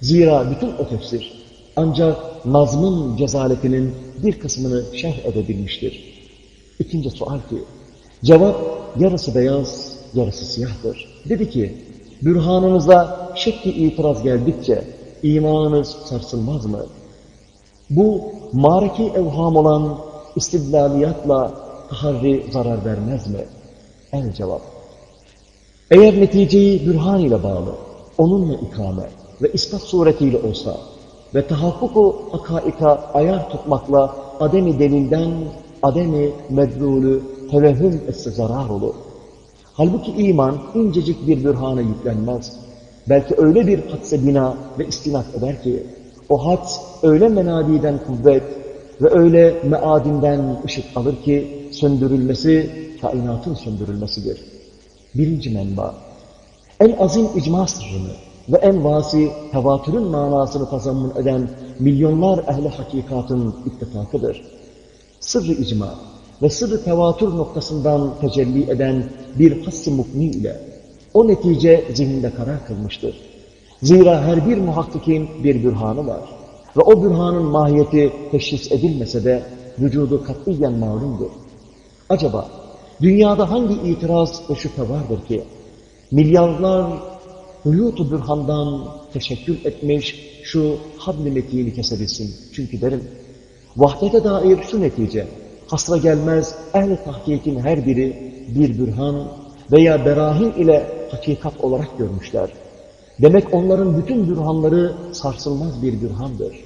Speaker 1: Zira bütün o tefsir ancak nazmın cezaletinin bir kısmını şerh edebilmiştir. İkinci sual ki, cevap yarısı beyaz, yarısı siyahtır. Dedi ki, bürhanınıza şekli itiraz geldikçe imanınız sarsılmaz mı? Bu mareki evham olan istidlaliyatla taharri zarar vermez mi? El cevap. Eğer neticeyi bürhan ile bağlı, onunla ikame ve ispat suretiyle olsa ve tahakkuku hakaika ayar tutmakla ademi delilden ademi medlulü tevehhüm etse zarar olur. Halbuki iman incecik bir bürhana yüklenmez. Belki öyle bir hadse bina ve istinat eder ki, o had öyle menadiden kuvvet ve öyle meadinden ışık alır ki, söndürülmesi kainatın söndürülmesidir. Birinci menba, en azim icma sırrını ve en vasi tevatürün manasını tazammun eden milyonlar ehli hakikatın ittifakıdır. Sırrı icma ve sırrı tevatür noktasından tecelli eden bir hass-ı mukni ile o netice zihninde karar kılmıştır. Zira her bir muhakkikin bir bürhanı var ve o bürhanın mahiyeti teşhis edilmese de vücudu katiyen malumdur. Acaba dünyada hangi itiraz ve şüphe vardır ki milyarlar huyut-u bürhandan teşekkül etmiş şu habl-i kesebilsin. Çünkü derim, vahdete dair şu netice, hasra gelmez ehl-i tahkikin her biri bir bürhan veya berahin ile hakikat olarak görmüşler. Demek onların bütün bürhanları sarsılmaz bir bürhandır.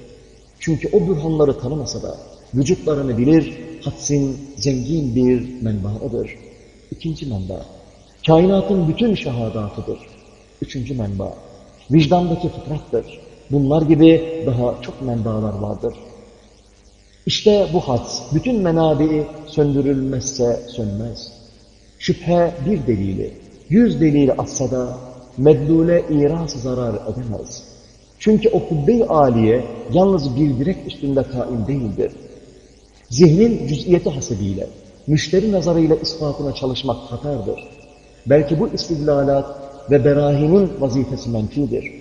Speaker 1: Çünkü o bürhanları tanımasa da vücutlarını bilir, hadsin zengin bir menbaıdır. İkinci menba, kainatın bütün şehadatıdır. Üçüncü menba, vicdandaki fıtrattır. Bunlar gibi daha çok menbalar vardır. İşte bu had, bütün menabi söndürülmezse sönmez. Şüphe bir delili, yüz delili atsa da medlule iraz zarar edemez. Çünkü o kubbe-i aliye yalnız bir direk üstünde kaim değildir. Zihnin cüz'iyeti hasebiyle, müşteri nazarıyla ispatına çalışmak hatardır. Belki bu istidlalat ve berahinin vazifesi menfidir.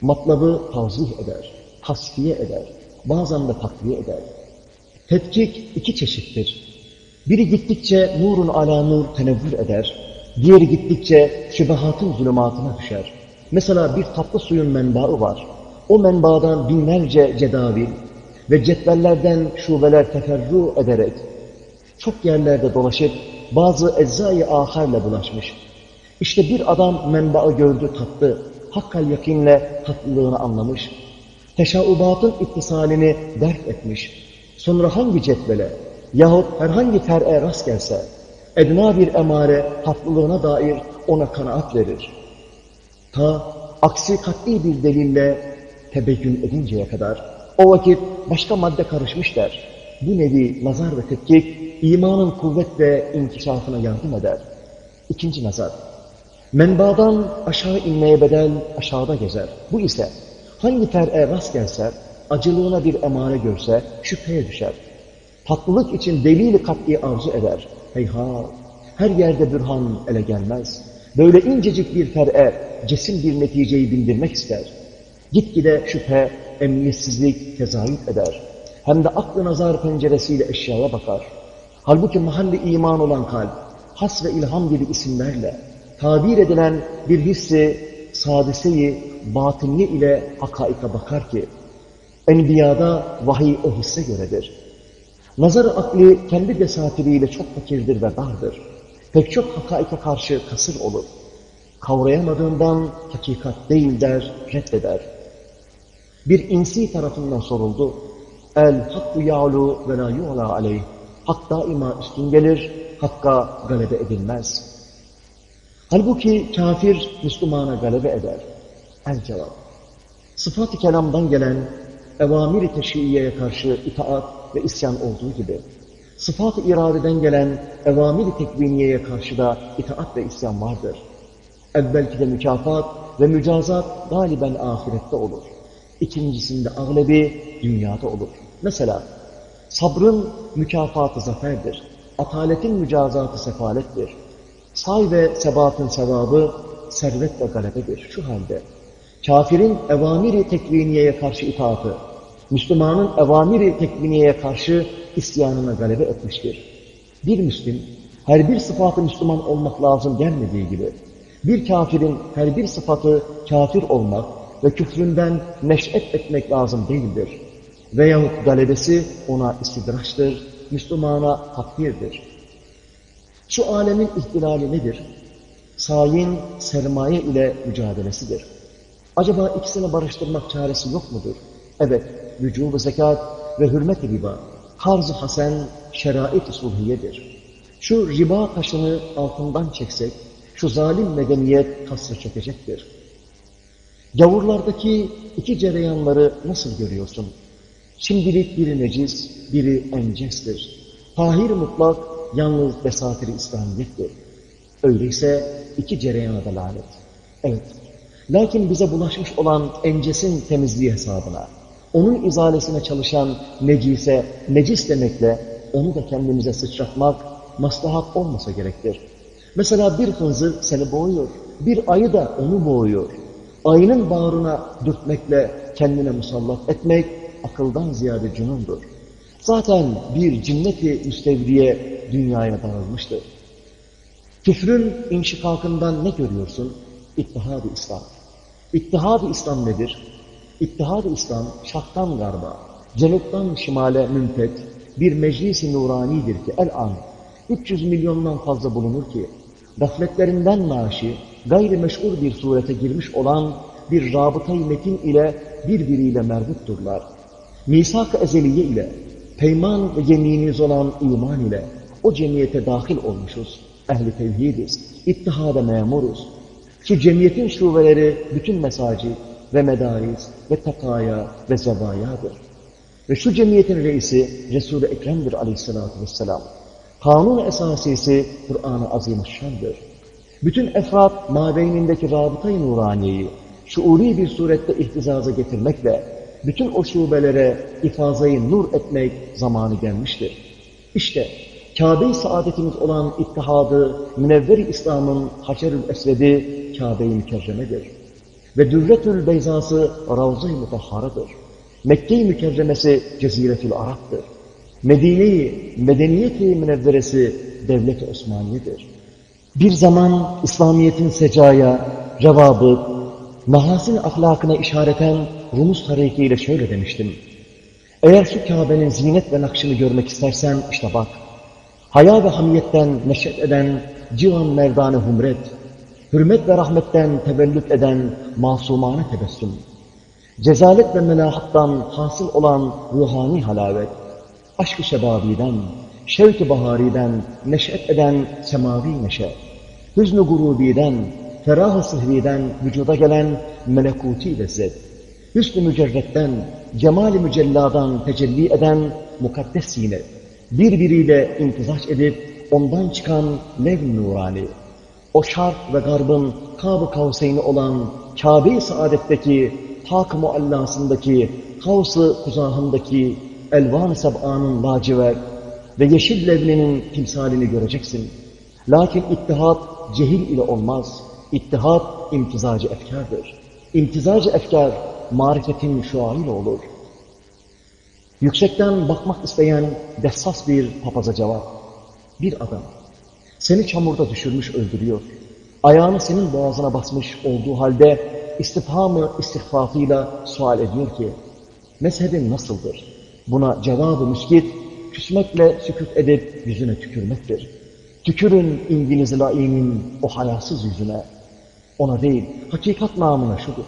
Speaker 1: Matlabı tavzih eder, tasfiye eder, bazen de takviye eder. Tetkik iki çeşittir. Biri gittikçe nurun ala nur tenevvür eder, diğeri gittikçe şübehatın zulümatına düşer. Mesela bir tatlı suyun menbaı var. O menbadan binlerce cedavil ve cetvellerden şubeler teferru ederek çok yerlerde dolaşıp bazı eczai aharla bulaşmış. İşte bir adam menbaı gördü tattı, hakkal yakinle tatlılığını anlamış. Teşaubatın ittisalini dert etmiş. Sonra hangi cetvele yahut herhangi fer'e rast gelse, edna bir emare tatlılığına dair ona kanaat verir. Ta aksi katli bir delille tebeyyün edinceye kadar o vakit başka madde karışmış der. Bu nevi nazar ve tetkik imanın kuvvet ve inkişafına yardım eder. İkinci nazar. Menbadan aşağı inmeye bedel aşağıda gezer. Bu ise hangi fer'e rast gelse, acılığına bir emare görse şüpheye düşer. Tatlılık için delili kat'i arzu eder. Heyhat, her yerde bürhan ele gelmez. Böyle incecik bir fer'e cesim bir neticeyi bindirmek ister. Gitgide şüphe, emniyetsizlik tezahüt eder. Hem de aklı nazar penceresiyle eşyaya bakar. Halbuki mahalli iman olan kalp, has ve ilham gibi isimlerle tabir edilen bir hissi, sadiseyi, batiniye ile hakaika bakar ki, Enbiya'da vahiy o hisse göredir. Nazar akli kendi desatiriyle çok fakirdir ve dardır. Pek çok hakaika karşı kasır olur. Kavrayamadığından hakikat değil der, reddeder. Bir insi tarafından soruldu. El hakku ya'lu ve la yu'la aleyh. Hak daima üstün gelir, hakka galebe edilmez. Halbuki kafir Müslümana galebe eder. El cevap. Sıfat-ı kelamdan gelen evamiri karşı itaat ve isyan olduğu gibi, sıfat-ı iradeden gelen evamiri tekviniyeye karşı da itaat ve isyan vardır. Evvelki de mükafat ve mücazat galiben ahirette olur. İkincisinde ağlebi dünyada olur. Mesela sabrın mükafatı zaferdir. Ataletin mücazatı sefalettir. Say ve sebatın sevabı servet ve galebedir. Şu halde kafirin evamiri tekviniyeye karşı itaatı, Müslümanın evamiri tekviniyeye karşı isyanına galebe etmiştir. Bir Müslim, her bir sıfatı Müslüman olmak lazım gelmediği gibi, bir kafirin her bir sıfatı kafir olmak ve küfründen neş'et etmek lazım değildir. Veyahut galebesi ona istidraçtır, Müslümana takdirdir. Şu alemin ihtilali nedir? Sayin sermaye ile mücadelesidir. Acaba ikisini barıştırmak çaresi yok mudur? Evet, vücubu zekat ve hürmet-i riba, harz-ı hasen, şerait-i sulhiyedir. Şu riba taşını altından çeksek, şu zalim medeniyet kasrı çekecektir. Gavurlardaki iki cereyanları nasıl görüyorsun? Şimdilik biri necis, biri encestir. Tahir mutlak, yalnız besatiri İslamiyettir. Öyleyse iki cereyana da lanet. Evet, lakin bize bulaşmış olan encesin temizliği hesabına, onun izalesine çalışan necise, necis demekle onu da kendimize sıçratmak maslahat olmasa gerektir. Mesela bir hınzır seni boğuyor, bir ayı da onu boğuyor. Ayının bağrına dürtmekle kendine musallat etmek akıldan ziyade cünundur. Zaten bir cinneti müstevriye dünyaya dağılmıştır. Küfrün inşikakından ne görüyorsun? İttihad-ı İslam. İttihad-ı İslam nedir? İttihad-ı İslam şarktan garba, cenuptan şimale mümtet bir meclis-i nuranidir ki el-an 300 milyondan fazla bulunur ki gafletlerinden naşi gayri meşhur bir surete girmiş olan bir rabıtayı metin ile birbiriyle merbutturlar. Misak-ı ezeliye ile, peyman ve yemininiz olan iman ile o cemiyete dahil olmuşuz. Ehli tevhidiz, ittihada memuruz. Şu cemiyetin şubeleri bütün mesacid ve medaris ve takaya ve zevayadır. Ve şu cemiyetin reisi Resul-i Ekrem'dir aleyhissalatü vesselam. Kanun esasisi Kur'an-ı Azimüşşan'dır. Bütün efrat mabeynindeki rabıtayı nuraniyeyi şuuri bir surette ihtizaza getirmekle bütün o şubelere ifazayı nur etmek zamanı gelmiştir. İşte Kabe-i saadetimiz olan ittihadı, münevver-i İslam'ın haşerül esvedi Kabe-i mükerremedir. Ve dürretül beyzası Ravza-i mutahharadır. Mekke-i mükerremesi Ceziretül Arap'tır. Medine-i medeniyet-i münevveresi Devlet-i Osmaniye'dir. Bir zaman İslamiyet'in secaya, revabıt, mahasin ahlakına işareten Rumuz tarihiyle şöyle demiştim. Eğer şu Kabe'nin zinet ve nakşını görmek istersen işte bak. Haya ve hamiyetten neşet eden civan merdanı humret, hürmet ve rahmetten tevellüt eden masumane tebessüm, cezalet ve melahattan hasıl olan ruhani halavet, aşk-ı şebabiden, şevk-i bahariden neşet eden semavi neşe, hüznü gurubiden, ferah-ı sıhviden vücuda gelen melekuti lezzet, hüsn-ü mücerretten, cemal-i mücelladan tecelli eden mukaddes sine, birbiriyle intizaç edip ondan çıkan lev nurani, o şark ve garbın Kab-ı Kavseyni olan Kabe-i Saadet'teki tak muallasındaki Kavs-ı Kuzah'ındaki Elvan-ı Seb'anın lacivert ve yeşil levninin timsalini göreceksin. Lakin ittihat cehil ile olmaz. İttihat imtizacı efkardır. İmtizacı efkar marifetin şuarıyla olur. Yüksekten bakmak isteyen dessas bir papaza cevap. Bir adam seni çamurda düşürmüş öldürüyor. Ayağını senin boğazına basmış olduğu halde istifhamı istihfafıyla sual ediyor ki mezhebin nasıldır? Buna cevabı müskit küsmekle sükut edip yüzüne tükürmektir. Tükürün İngiliz lainin o hayasız yüzüne. Ona değil, hakikat namına şudur.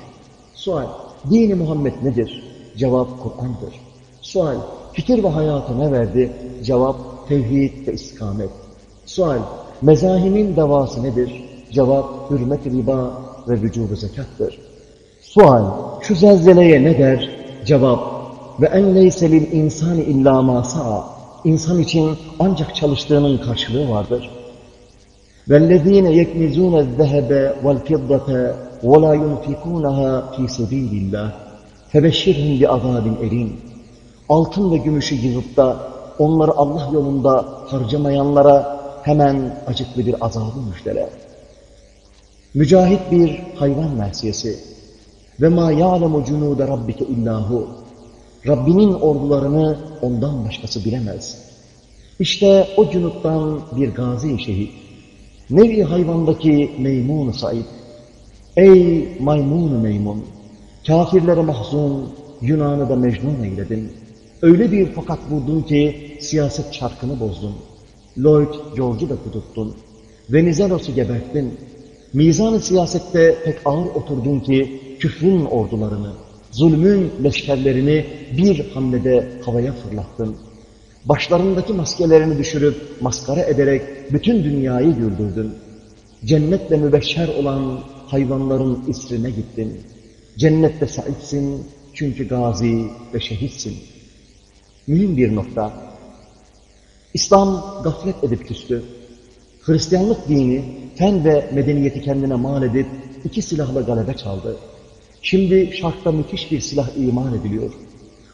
Speaker 1: Sual, dini Muhammed nedir? Cevap Kur'an'dır. Sual, fikir ve hayatı ne verdi? Cevap, tevhid ve istikamet. Sual, mezahimin davası nedir? Cevap, hürmet riba ve vücudu zekattır. Sual, şu zelzeleye ne der? Cevap, ve en leyse lil insani illa ma sa'a. İnsan için ancak çalıştığının karşılığı vardır. وَالَّذ۪ينَ يَكْنِزُونَ الذَّهَبَ وَالْفِضَّةَ وَلَا يُنْفِقُونَهَا ف۪ي سَب۪يلِ اللّٰهِ فَبَشِّرْهُمْ بِعَذَابٍ اَلِيمٍ Altın ve gümüşü yığıp da onları Allah yolunda harcamayanlara hemen acıklı bir azabı müjdeler. Mücahit bir hayvan mersiyesi. Ve ma ya'lemu cunude rabbike illahu. Rabbinin ordularını ondan başkası bilemez. İşte o cunuttan bir gazi şehit. Nevi hayvandaki meymun Said. Ey maymun meymun! Kafirlere mahzun, Yunan'ı da mecnun eyledin. Öyle bir fakat vurdun ki siyaset çarkını bozdun. Lloyd George'u da kuduttun. Venizelos'u geberttin. Mizan-ı siyasette pek ağır oturdun ki küfrün ordularını, zulmün leşkerlerini bir hamlede havaya fırlattın. Başlarındaki maskelerini düşürüp maskara ederek bütün dünyayı güldürdün. Cennetle mübeşşer olan hayvanların isrine gittin. Cennette saitsin çünkü gazi ve şehitsin. Mühim bir nokta. İslam gaflet edip küstü. Hristiyanlık dini fen ve medeniyeti kendine mal edip iki silahla galebe çaldı. Şimdi şarkta müthiş bir silah iman ediliyor.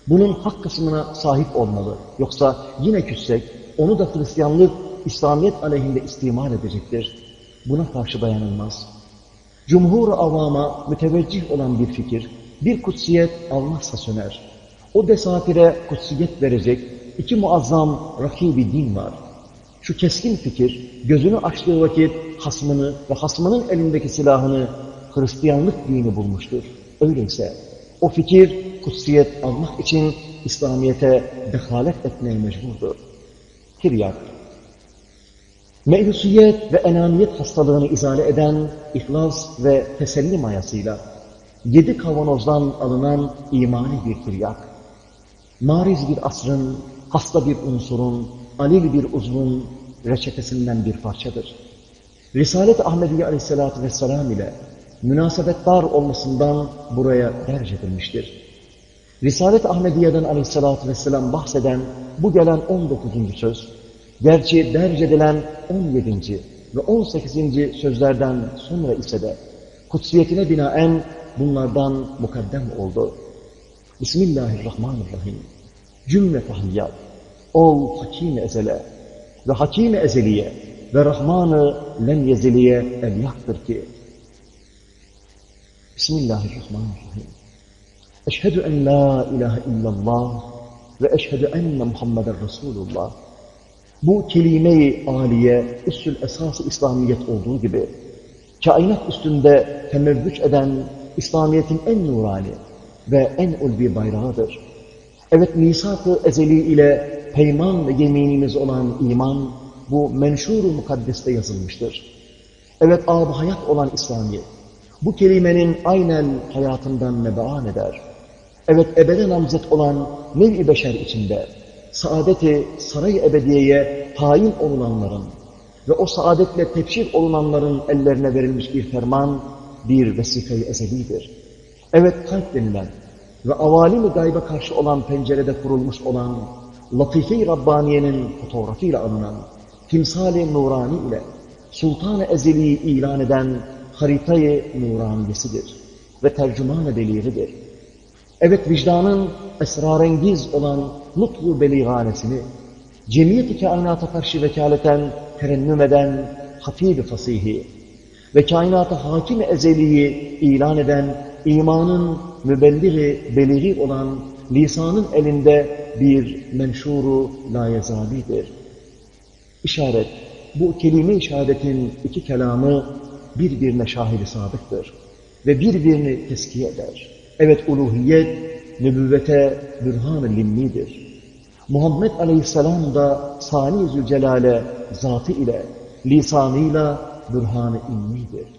Speaker 1: Bunun hak kısmına sahip olmalı. Yoksa yine küssek onu da Hristiyanlık İslamiyet aleyhinde istimal edecektir. Buna karşı dayanılmaz. Cumhur avama müteveccih olan bir fikir, bir kutsiyet almazsa söner. O desatire kutsiyet verecek iki muazzam rakibi din var. Şu keskin fikir, gözünü açtığı vakit hasmını ve hasmının elindeki silahını Hristiyanlık dini bulmuştur. Öyleyse o fikir kutsiyet almak için İslamiyet'e dehalet etmeye mecburdur. Tiryak Meyhusiyet ve enaniyet hastalığını izale eden ihlas ve teselli mayasıyla yedi kavanozdan alınan imani bir tiryak. Mariz bir asrın, hasta bir unsurun, alil bir uzvun reçetesinden bir parçadır. Risalet-i Ahmediye aleyhissalatü vesselam ile münasebetdar olmasından buraya derc edilmiştir. Risalet-i Ahmediye'den aleyhissalatü vesselam bahseden bu gelen 19. söz, gerçi derc edilen 17. ve 18. sözlerden sonra ise de kutsiyetine binaen bunlardan mukaddem oldu. Bismillahirrahmanirrahim. Cümle tahiyyat. Ol hakim ezele ve hakim ezeliye ve Rahmanı lem yezeliye evyaktır ki. Bismillahirrahmanirrahim. Eşhedü en la ilahe illallah ve eşhedü enne Muhammeden Resulullah. Bu kelime-i aliye, üssül esas-ı İslamiyet olduğu gibi, kainat üstünde temevvüç eden İslamiyet'in en nurani ve en ulvi bayrağıdır. Evet, misak-ı ezeli ile peyman ve yeminimiz olan iman, bu menşur-u mukaddeste yazılmıştır. Evet, ab hayat olan İslamiyet, bu kelimenin aynen hayatından nebaan eder. Evet, ebede namzet olan nev-i beşer içinde, saadeti saray ebediyeye tayin olunanların ve o saadetle tepşir olunanların ellerine verilmiş bir ferman, bir vesika-i ezelidir. Evet, kalp denilen ve avalim-i gayba karşı olan pencerede kurulmuş olan Latife-i Rabbaniye'nin fotoğrafıyla alınan timsali nurani ile Sultan-ı Ezeli'yi ilan eden haritayı nuraniyesidir ve tercüman-ı beliridir. Evet vicdanın esrarengiz olan lutfu beliganesini, cemiyet-i kainata karşı vekaleten terennüm eden hafif fasihi ve kainata hakim ezeliyi ilan eden imanın mübellighi beliri olan lisanın elinde bir menşuru layezalidir. İşaret, bu kelime-i şehadetin iki kelamı birbirine şahidi sadıktır ve birbirini teskiye eder. Evet, uluhiyet, nübüvvete bürhan-ı limmidir. Muhammed Aleyhisselam da Sani Zülcelal'e zatı ile, lisanıyla bürhan-ı ilmidir.